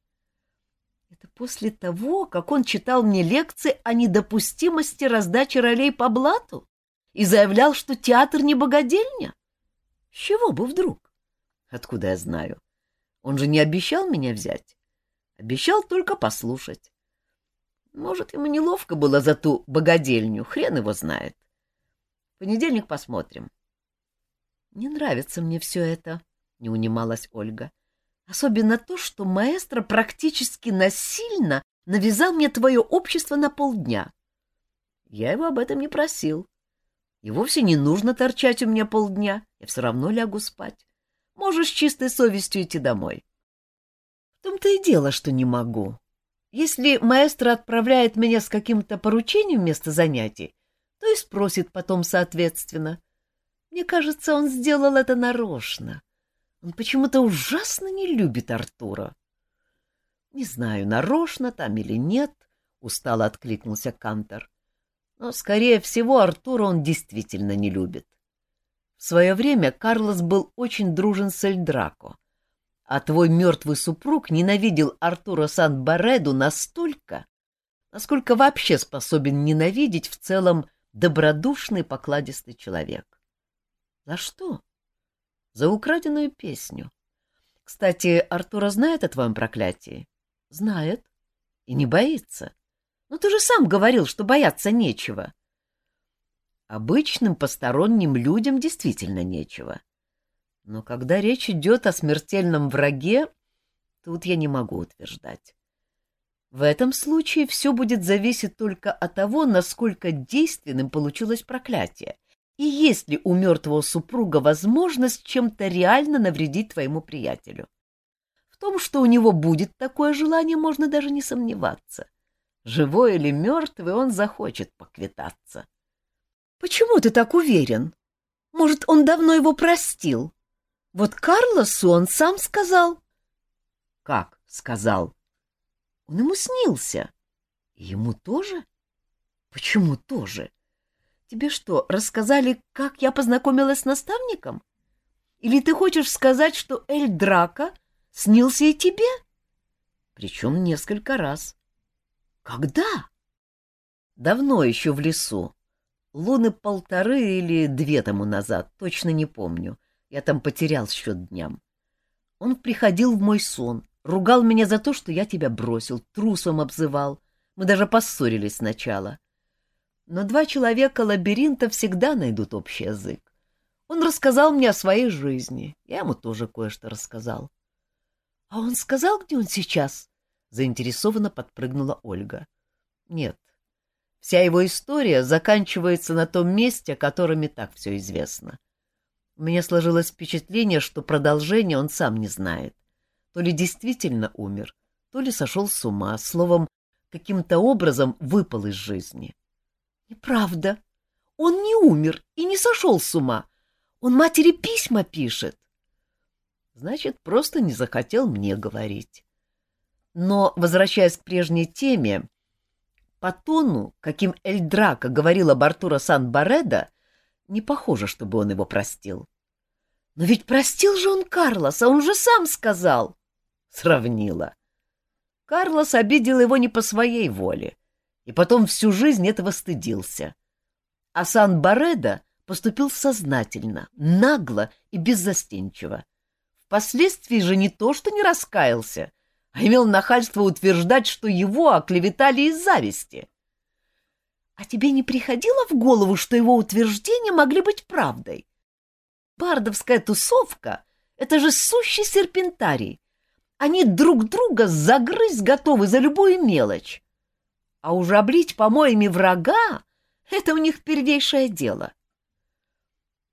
Это после того, как он читал мне лекции о недопустимости раздачи ролей по блату и заявлял, что театр не богадельня? С чего бы вдруг? Откуда я знаю? Он же не обещал меня взять. Обещал только послушать. Может, ему неловко было за ту богадельню, хрен его знает. В понедельник посмотрим. Не нравится мне все это, — не унималась Ольга. Особенно то, что маэстро практически насильно навязал мне твое общество на полдня. Я его об этом не просил. И вовсе не нужно торчать у меня полдня, я все равно лягу спать. Можешь с чистой совестью идти домой. В том-то и дело, что не могу. Если маэстро отправляет меня с каким-то поручением вместо занятий, то и спросит потом соответственно. Мне кажется, он сделал это нарочно. Он почему-то ужасно не любит Артура. Не знаю, нарочно там или нет, устало откликнулся Кантор. Но, скорее всего, Артура он действительно не любит. В свое время Карлос был очень дружен с Эльдрако, а твой мертвый супруг ненавидел Артура Сан-Бареду настолько, насколько вообще способен ненавидеть в целом добродушный покладистый человек. За что? За украденную песню. Кстати, Артура знает о твоем проклятии? Знает. И не боится. Но ты же сам говорил, что бояться нечего. Обычным посторонним людям действительно нечего. Но когда речь идет о смертельном враге, тут я не могу утверждать. В этом случае все будет зависеть только от того, насколько действенным получилось проклятие, и есть ли у мертвого супруга возможность чем-то реально навредить твоему приятелю. В том, что у него будет такое желание, можно даже не сомневаться. Живой или мертвый, он захочет поквитаться. — Почему ты так уверен? Может, он давно его простил? Вот Карлосу он сам сказал. — Как сказал? Он ему снился. Ему тоже? Почему тоже? Тебе что, рассказали, как я познакомилась с наставником? Или ты хочешь сказать, что Эль Драка снился и тебе? Причем несколько раз. Когда? Давно еще в лесу. Луны полторы или две тому назад, точно не помню. Я там потерял счет дням. Он приходил в мой сон, ругал меня за то, что я тебя бросил, трусом обзывал. Мы даже поссорились сначала. Но два человека лабиринта всегда найдут общий язык. Он рассказал мне о своей жизни. Я ему тоже кое-что рассказал. — А он сказал, где он сейчас? — заинтересованно подпрыгнула Ольга. — Нет. Вся его история заканчивается на том месте, о котором и так все известно. У меня сложилось впечатление, что продолжение он сам не знает. То ли действительно умер, то ли сошел с ума, словом, каким-то образом выпал из жизни. — Неправда. Он не умер и не сошел с ума. Он матери письма пишет. Значит, просто не захотел мне говорить. Но, возвращаясь к прежней теме, по тону, каким Эльдрака говорил об Артура Сан-Бареда, не похоже, чтобы он его простил. Но ведь простил же он Карлоса, он же сам сказал. Сравнила. Карлос обидел его не по своей воле, и потом всю жизнь этого стыдился. А Сан-Бареда поступил сознательно, нагло и беззастенчиво. Впоследствии же не то, что не раскаялся, а имел нахальство утверждать, что его оклеветали из зависти. А тебе не приходило в голову, что его утверждения могли быть правдой? Бардовская тусовка — это же сущий серпентарий. Они друг друга загрызть готовы за любую мелочь. А уж облить помоями врага — это у них первейшее дело.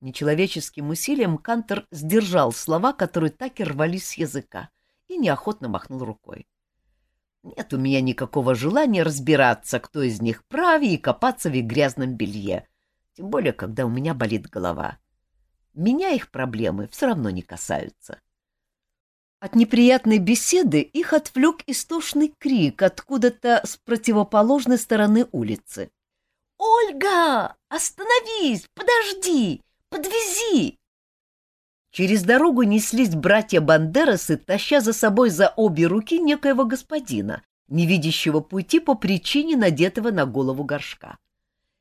Нечеловеческим усилием Кантер сдержал слова, которые так и рвались с языка, и неохотно махнул рукой. Нет у меня никакого желания разбираться, кто из них правее, и копаться в их грязном белье, тем более, когда у меня болит голова. Меня их проблемы все равно не касаются. От неприятной беседы их отвлек истошный крик откуда-то с противоположной стороны улицы. «Ольга, остановись, подожди!» Подвези!» Через дорогу неслись братья Бандерасы, таща за собой за обе руки некоего господина, не видящего пути по причине надетого на голову горшка.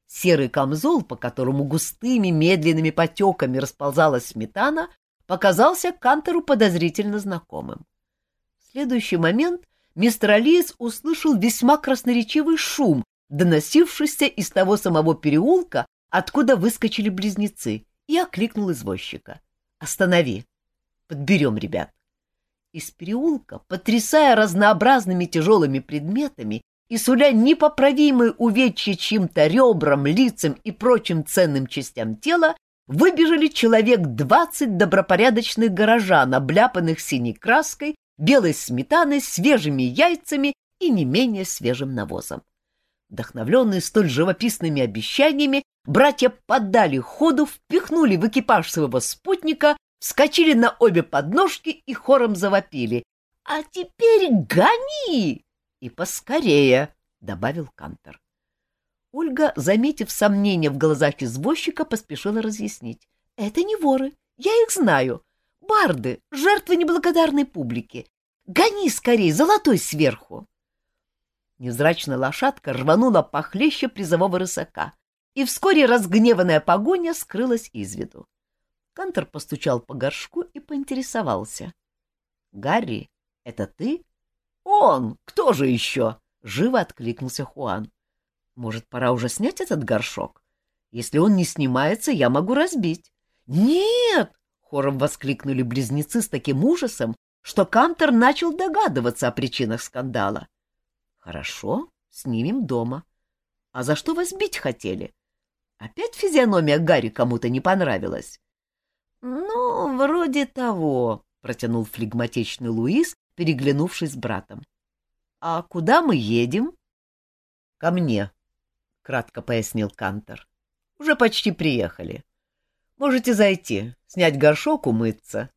Серый камзол, по которому густыми медленными потеками расползалась сметана, показался Кантору подозрительно знакомым. В следующий момент мистер Алиес услышал весьма красноречивый шум, доносившийся из того самого переулка, откуда выскочили близнецы, и окликнул извозчика. «Останови! Подберем ребят!» Из переулка, потрясая разнообразными тяжелыми предметами и суля непоправимые увечья чьим-то ребрам, лицам и прочим ценным частям тела, выбежали человек двадцать добропорядочных горожан, обляпанных синей краской, белой сметаной, свежими яйцами и не менее свежим навозом. Вдохновленные столь живописными обещаниями, братья поддали ходу, впихнули в экипаж своего спутника, вскочили на обе подножки и хором завопили. «А теперь гони!» «И поскорее!» — добавил Кантор. Ольга, заметив сомнение в глазах извозчика, поспешила разъяснить. «Это не воры, я их знаю. Барды, жертвы неблагодарной публики. Гони скорей, золотой сверху!» Невзрачная лошадка рванула похлеще призового рысака, и вскоре разгневанная погоня скрылась из виду. Кантор постучал по горшку и поинтересовался. — Гарри, это ты? — Он! Кто же еще? — живо откликнулся Хуан. — Может, пора уже снять этот горшок? Если он не снимается, я могу разбить. — Нет! — хором воскликнули близнецы с таким ужасом, что Кантор начал догадываться о причинах скандала. — Хорошо, снимем дома. А за что вас бить хотели? Опять физиономия Гарри кому-то не понравилась? «Ну, вроде того», — протянул флегматичный Луис, переглянувшись с братом. «А куда мы едем?» «Ко мне», — кратко пояснил Кантор. «Уже почти приехали. Можете зайти, снять горшок, умыться.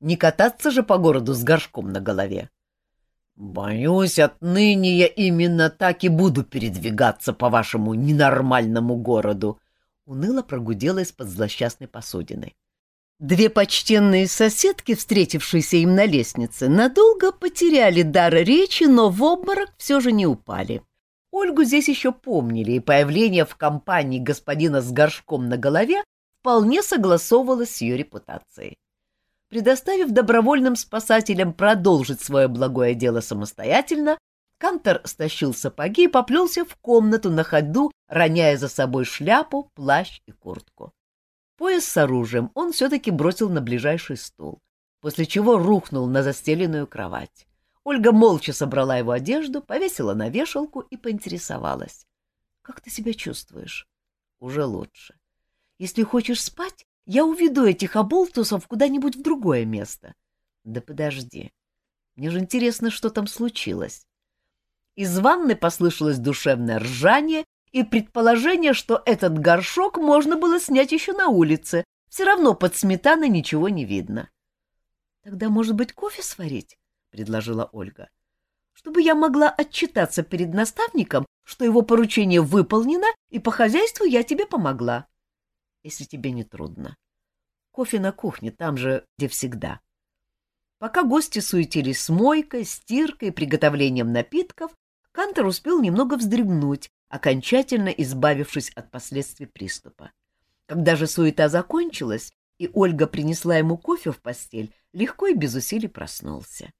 Не кататься же по городу с горшком на голове». «Боюсь, отныне я именно так и буду передвигаться по вашему ненормальному городу», — уныло прогудела из-под злосчастной посудины. Две почтенные соседки, встретившиеся им на лестнице, надолго потеряли дар речи, но в обморок все же не упали. Ольгу здесь еще помнили, и появление в компании господина с горшком на голове вполне согласовывалось с ее репутацией. Предоставив добровольным спасателям продолжить свое благое дело самостоятельно, Кантор стащил сапоги и поплелся в комнату на ходу, роняя за собой шляпу, плащ и куртку. Пояс с оружием он все-таки бросил на ближайший стул, после чего рухнул на застеленную кровать. Ольга молча собрала его одежду, повесила на вешалку и поинтересовалась. — Как ты себя чувствуешь? — Уже лучше. Если хочешь спать, я уведу этих оболтусов куда-нибудь в другое место. — Да подожди. Мне же интересно, что там случилось. Из ванны послышалось душевное ржание и предположение, что этот горшок можно было снять еще на улице. Все равно под сметаной ничего не видно. — Тогда, может быть, кофе сварить? — предложила Ольга. — Чтобы я могла отчитаться перед наставником, что его поручение выполнено, и по хозяйству я тебе помогла. Если тебе не трудно. Кофе на кухне, там же, где всегда. Пока гости суетились с мойкой, стиркой, приготовлением напитков, Кантор успел немного вздремнуть, окончательно избавившись от последствий приступа. Когда же суета закончилась, и Ольга принесла ему кофе в постель, легко и без усилий проснулся.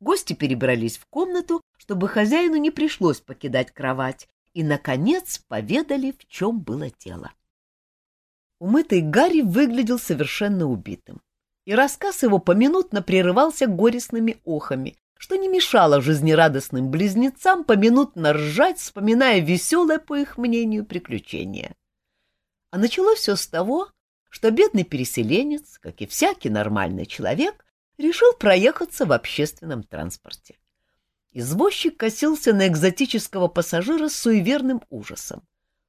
Гости перебрались в комнату, чтобы хозяину не пришлось покидать кровать, и, наконец, поведали, в чем было дело. Умытый Гарри выглядел совершенно убитым, и рассказ его поминутно прерывался горестными охами, что не мешало жизнерадостным близнецам поминутно ржать, вспоминая веселое, по их мнению, приключение. А началось все с того, что бедный переселенец, как и всякий нормальный человек, решил проехаться в общественном транспорте. Извозчик косился на экзотического пассажира с суеверным ужасом,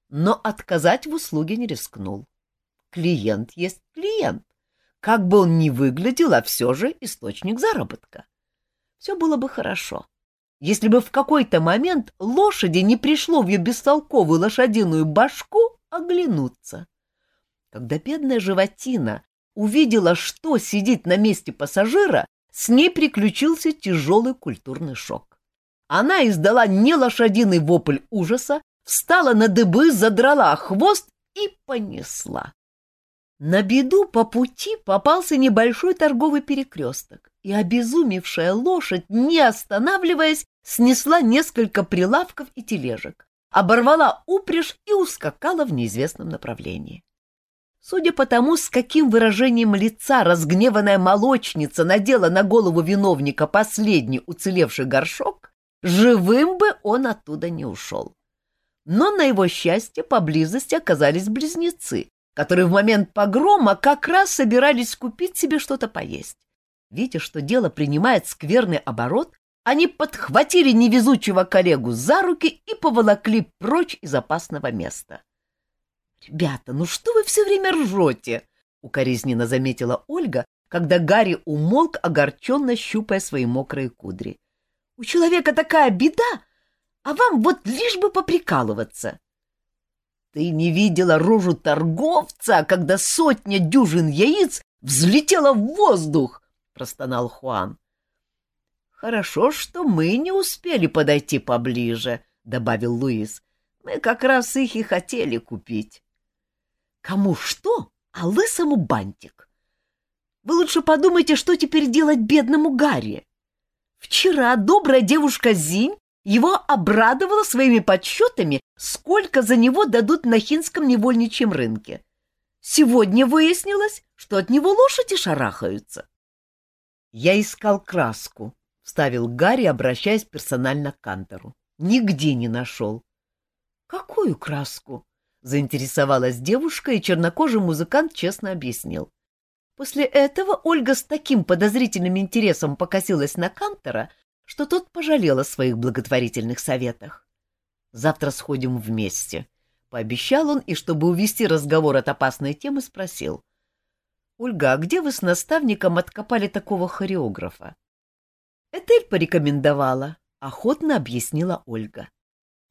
но отказать в услуге не рискнул. Клиент есть клиент, как бы он ни выглядел, а все же источник заработка все было бы хорошо, если бы в какой-то момент лошади не пришло в ее бестолковую лошадиную башку оглянуться. Когда бедная животина увидела, что сидит на месте пассажира, с ней приключился тяжелый культурный шок. Она издала не лошадиный вопль ужаса, встала на дыбы, задрала хвост и понесла. На беду по пути попался небольшой торговый перекресток, и обезумевшая лошадь, не останавливаясь, снесла несколько прилавков и тележек, оборвала упряжь и ускакала в неизвестном направлении. Судя по тому, с каким выражением лица разгневанная молочница надела на голову виновника последний уцелевший горшок, живым бы он оттуда не ушел. Но, на его счастье, поблизости оказались близнецы, которые в момент погрома как раз собирались купить себе что-то поесть. Видя, что дело принимает скверный оборот, они подхватили невезучего коллегу за руки и поволокли прочь из опасного места. — Ребята, ну что вы все время ржете? — укоризненно заметила Ольга, когда Гарри умолк, огорченно щупая свои мокрые кудри. — У человека такая беда, а вам вот лишь бы поприкалываться. Ты не видела рожу торговца, когда сотня дюжин яиц взлетела в воздух, простонал Хуан. Хорошо, что мы не успели подойти поближе, добавил Луис. Мы как раз их и хотели купить. Кому что, а лысому бантик. вы лучше подумайте, что теперь делать бедному Гарри. Вчера добрая девушка Зинь его обрадовала своими подсчетами, сколько за него дадут на хинском невольничьем рынке. Сегодня выяснилось, что от него лошади шарахаются. Я искал краску, — вставил Гарри, обращаясь персонально к Кантору. Нигде не нашел. — Какую краску? — заинтересовалась девушка, и чернокожий музыкант честно объяснил. После этого Ольга с таким подозрительным интересом покосилась на Кантора, что тот пожалел о своих благотворительных советах. «Завтра сходим вместе», — пообещал он, и, чтобы увести разговор от опасной темы, спросил. «Ольга, а где вы с наставником откопали такого хореографа?» «Этель порекомендовала», — охотно объяснила Ольга.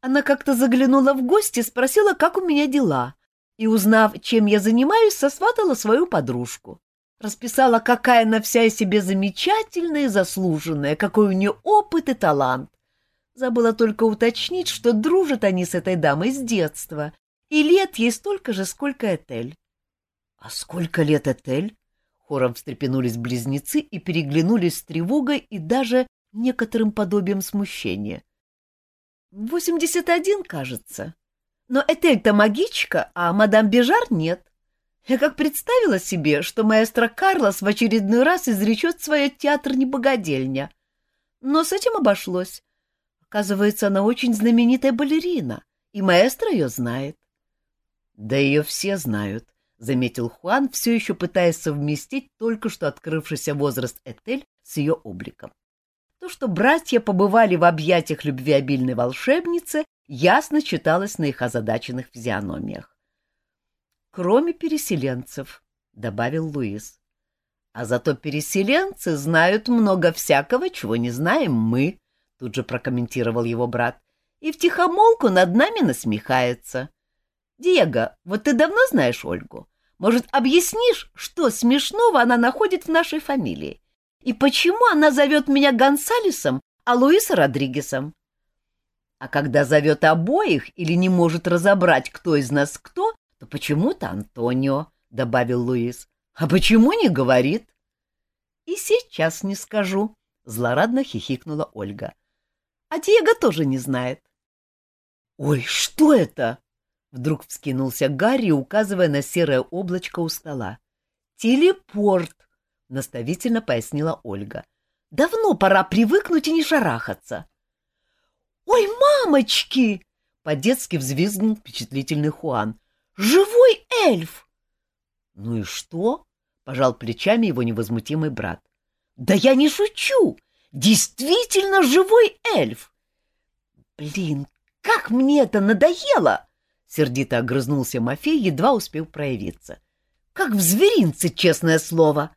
Она как-то заглянула в гости, спросила, как у меня дела, и, узнав, чем я занимаюсь, сосватала свою подружку. Расписала, какая она вся из себе замечательная и заслуженная, какой у нее опыт и талант. Забыла только уточнить, что дружат они с этой дамой с детства, и лет ей столько же, сколько Этель. — А сколько лет Этель? Хором встрепенулись близнецы и переглянулись с тревогой и даже некоторым подобием смущения. — Восемьдесят один, кажется. Но Этель-то магичка, а мадам Бежар нет. Я как представила себе, что маэстро Карлос в очередной раз изречет свое театр-небогадельня. Но с этим обошлось. Оказывается, она очень знаменитая балерина, и маэстро ее знает. — Да ее все знают, — заметил Хуан, все еще пытаясь совместить только что открывшийся возраст Этель с ее обликом. То, что братья побывали в объятиях любвеобильной волшебницы, ясно читалось на их озадаченных физиономиях кроме переселенцев, — добавил Луис. — А зато переселенцы знают много всякого, чего не знаем мы, — тут же прокомментировал его брат, — и втихомолку над нами насмехается. — Диего, вот ты давно знаешь Ольгу? Может, объяснишь, что смешного она находит в нашей фамилии? И почему она зовет меня Гонсалесом, а Луиса Родригесом? А когда зовет обоих или не может разобрать, кто из нас кто, — То почему-то Антонио, — добавил Луис. — А почему не говорит? — И сейчас не скажу, — злорадно хихикнула Ольга. — А Диего тоже не знает. — Ой, что это? — вдруг вскинулся Гарри, указывая на серое облачко у стола. — Телепорт, — наставительно пояснила Ольга. — Давно пора привыкнуть и не шарахаться. — Ой, мамочки! — по-детски взвизгнул впечатлительный Хуан. Живой эльф! Ну и что? Пожал плечами его невозмутимый брат. Да я не шучу! Действительно живой эльф! Блин, как мне это надоело! Сердито огрызнулся Мафей, едва успел проявиться. Как в зверинце, честное слово!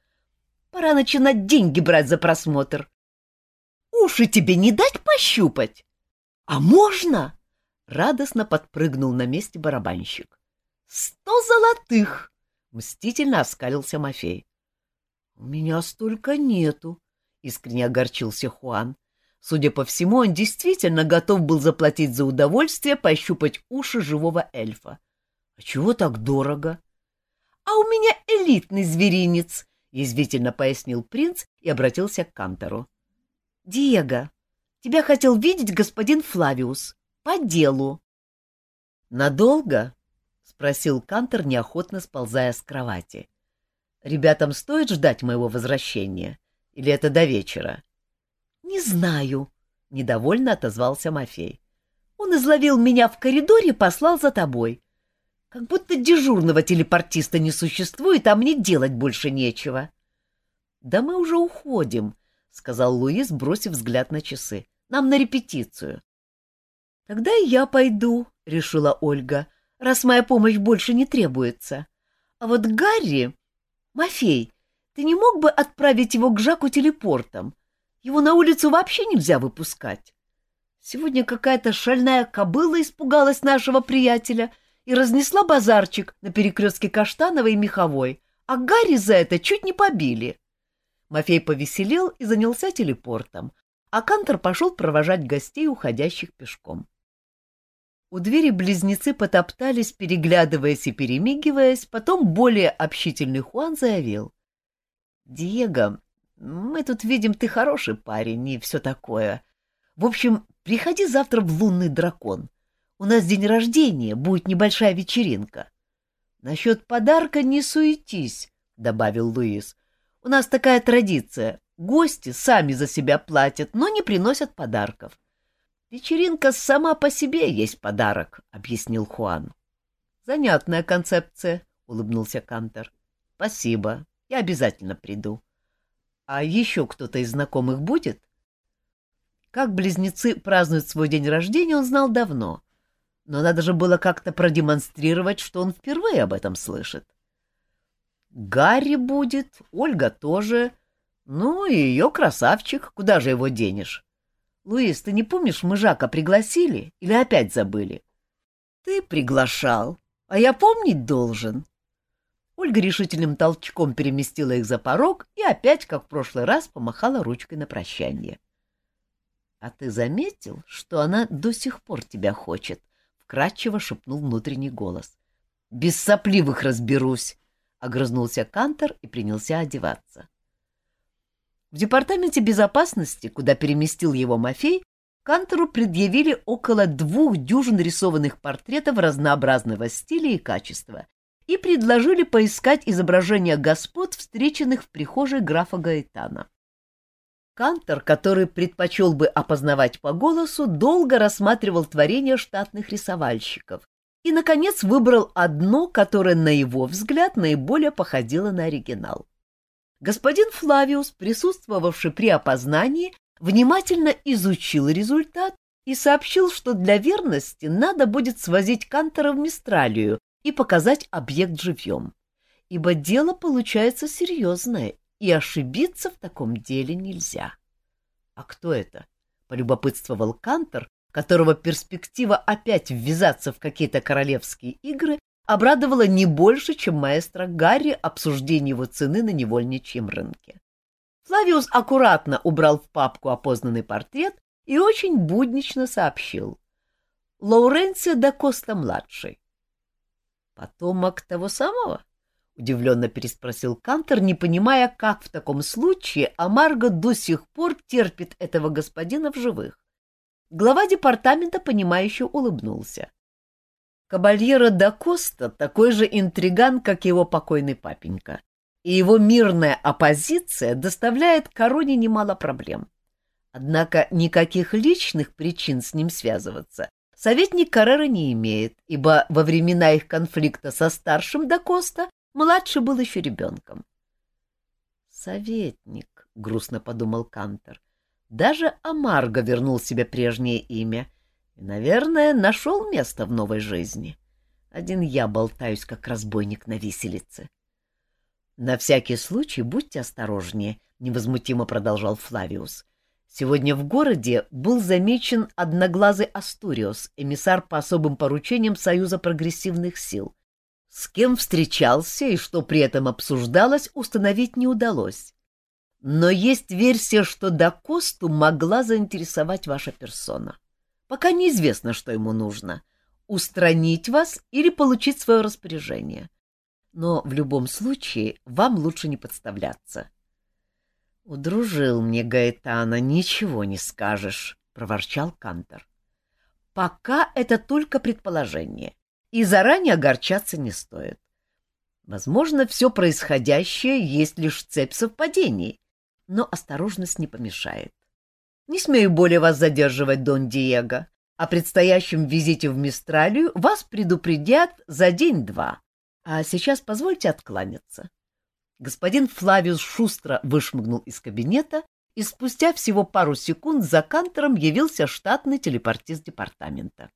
Пора начинать деньги брать за просмотр. Уши тебе не дать пощупать? А можно? Радостно подпрыгнул на месте барабанщик. Сто золотых! — мстительно оскалился Мафей. — У меня столько нету, — искренне огорчился Хуан. Судя по всему, он действительно готов был заплатить за удовольствие пощупать уши живого эльфа. — А чего так дорого? — А у меня элитный зверинец, — язвительно пояснил принц и обратился к Кантору. — Диего, тебя хотел видеть господин Флавиус. По делу. — Надолго? спросил Кантер, неохотно сползая с кровати. Ребятам стоит ждать моего возвращения? Или это до вечера? Не знаю, недовольно отозвался Мафей. Он изловил меня в коридоре и послал за тобой. Как будто дежурного телепортиста не существует, а мне делать больше нечего. Да мы уже уходим, сказал Луис, бросив взгляд на часы. Нам на репетицию. Тогда и я пойду, решила Ольга раз моя помощь больше не требуется. А вот Гарри... Мафей, ты не мог бы отправить его к Жаку телепортом? Его на улицу вообще нельзя выпускать. Сегодня какая-то шальная кобыла испугалась нашего приятеля и разнесла базарчик на перекрестке Каштановой и Меховой, а Гарри за это чуть не побили. Мафей повеселел и занялся телепортом, а Кантор пошел провожать гостей, уходящих пешком. У двери близнецы потоптались, переглядываясь и перемигиваясь, потом более общительный Хуан заявил. Диего, мы тут видим, ты хороший парень и все такое. В общем, приходи завтра в лунный дракон. У нас день рождения, будет небольшая вечеринка. Насчет подарка не суетись, — добавил Луис. У нас такая традиция. Гости сами за себя платят, но не приносят подарков. Вечеринка сама по себе есть подарок, — объяснил Хуан. Занятная концепция, — улыбнулся Кантер. Спасибо, я обязательно приду. А еще кто-то из знакомых будет? Как близнецы празднуют свой день рождения, он знал давно. Но надо же было как-то продемонстрировать, что он впервые об этом слышит. Гарри будет, Ольга тоже. Ну и ее красавчик, куда же его денешь? Луис, ты не помнишь, мы Жака пригласили или опять забыли? Ты приглашал, а я помнить должен. Ольга решительным толчком переместила их за порог и опять, как в прошлый раз, помахала ручкой на прощание. — А ты заметил, что она до сих пор тебя хочет? — вкратчиво шепнул внутренний голос. — Без сопливых разберусь! — огрызнулся Кантор и принялся одеваться. В департаменте безопасности, куда переместил его Мафей, Кантору предъявили около двух дюжин рисованных портретов разнообразного стиля и качества и предложили поискать изображения господ, встреченных в прихожей графа Гаэтана. Кантор, который предпочел бы опознавать по голосу, долго рассматривал творения штатных рисовальщиков и, наконец, выбрал одно, которое, на его взгляд, наиболее походило на оригинал. Господин Флавиус, присутствовавший при опознании, внимательно изучил результат и сообщил, что для верности надо будет свозить Кантора в Мистралию, и показать объект живьем, ибо дело получается серьезное, и ошибиться в таком деле нельзя. — А кто это? — полюбопытствовал Кантор, которого перспектива опять ввязаться в какие-то королевские игры обрадовала не больше, чем маэстро Гарри обсуждение его цены на невольничьем рынке. Флавиус аккуратно убрал в папку опознанный портрет и очень буднично сообщил. Лауренцио да Коста-младший. Потомок того самого? Удивленно переспросил Кантер, не понимая, как в таком случае Амарго до сих пор терпит этого господина в живых. Глава департамента, понимающе улыбнулся. Кабальера да Коста такой же интриган, как его покойный папенька, и его мирная оппозиция доставляет короне немало проблем. Однако никаких личных причин с ним связываться советник Каррера не имеет, ибо во времена их конфликта со старшим Дакоста младший был еще ребенком. «Советник», — грустно подумал Кантер, — «даже Амарго вернул себе прежнее имя и, наверное, нашел место в новой жизни. Один я болтаюсь, как разбойник на виселице». «На всякий случай будьте осторожнее», — невозмутимо продолжал Флавиус. Сегодня в городе был замечен одноглазый Астуриос, эмиссар по особым поручениям Союза прогрессивных сил. С кем встречался и что при этом обсуждалось, установить не удалось. Но есть версия, что Дакосту могла заинтересовать ваша персона. Пока неизвестно, что ему нужно — устранить вас или получить свое распоряжение. Но в любом случае вам лучше не подставляться. — Удружил мне Гаэтана, ничего не скажешь, проворчал Кантор. Пока это только предположение, и заранее огорчаться не стоит. Возможно, все происходящее есть лишь цепь совпадений, но осторожность не помешает. Не смею более вас задерживать, Дон Диего. О предстоящем визите в Мистралию вас предупредят за день-два. А сейчас позвольте откланяться. Господин Флавиус шустро вышмыгнул из кабинета, и спустя всего пару секунд за кантором явился штатный телепортист департамента.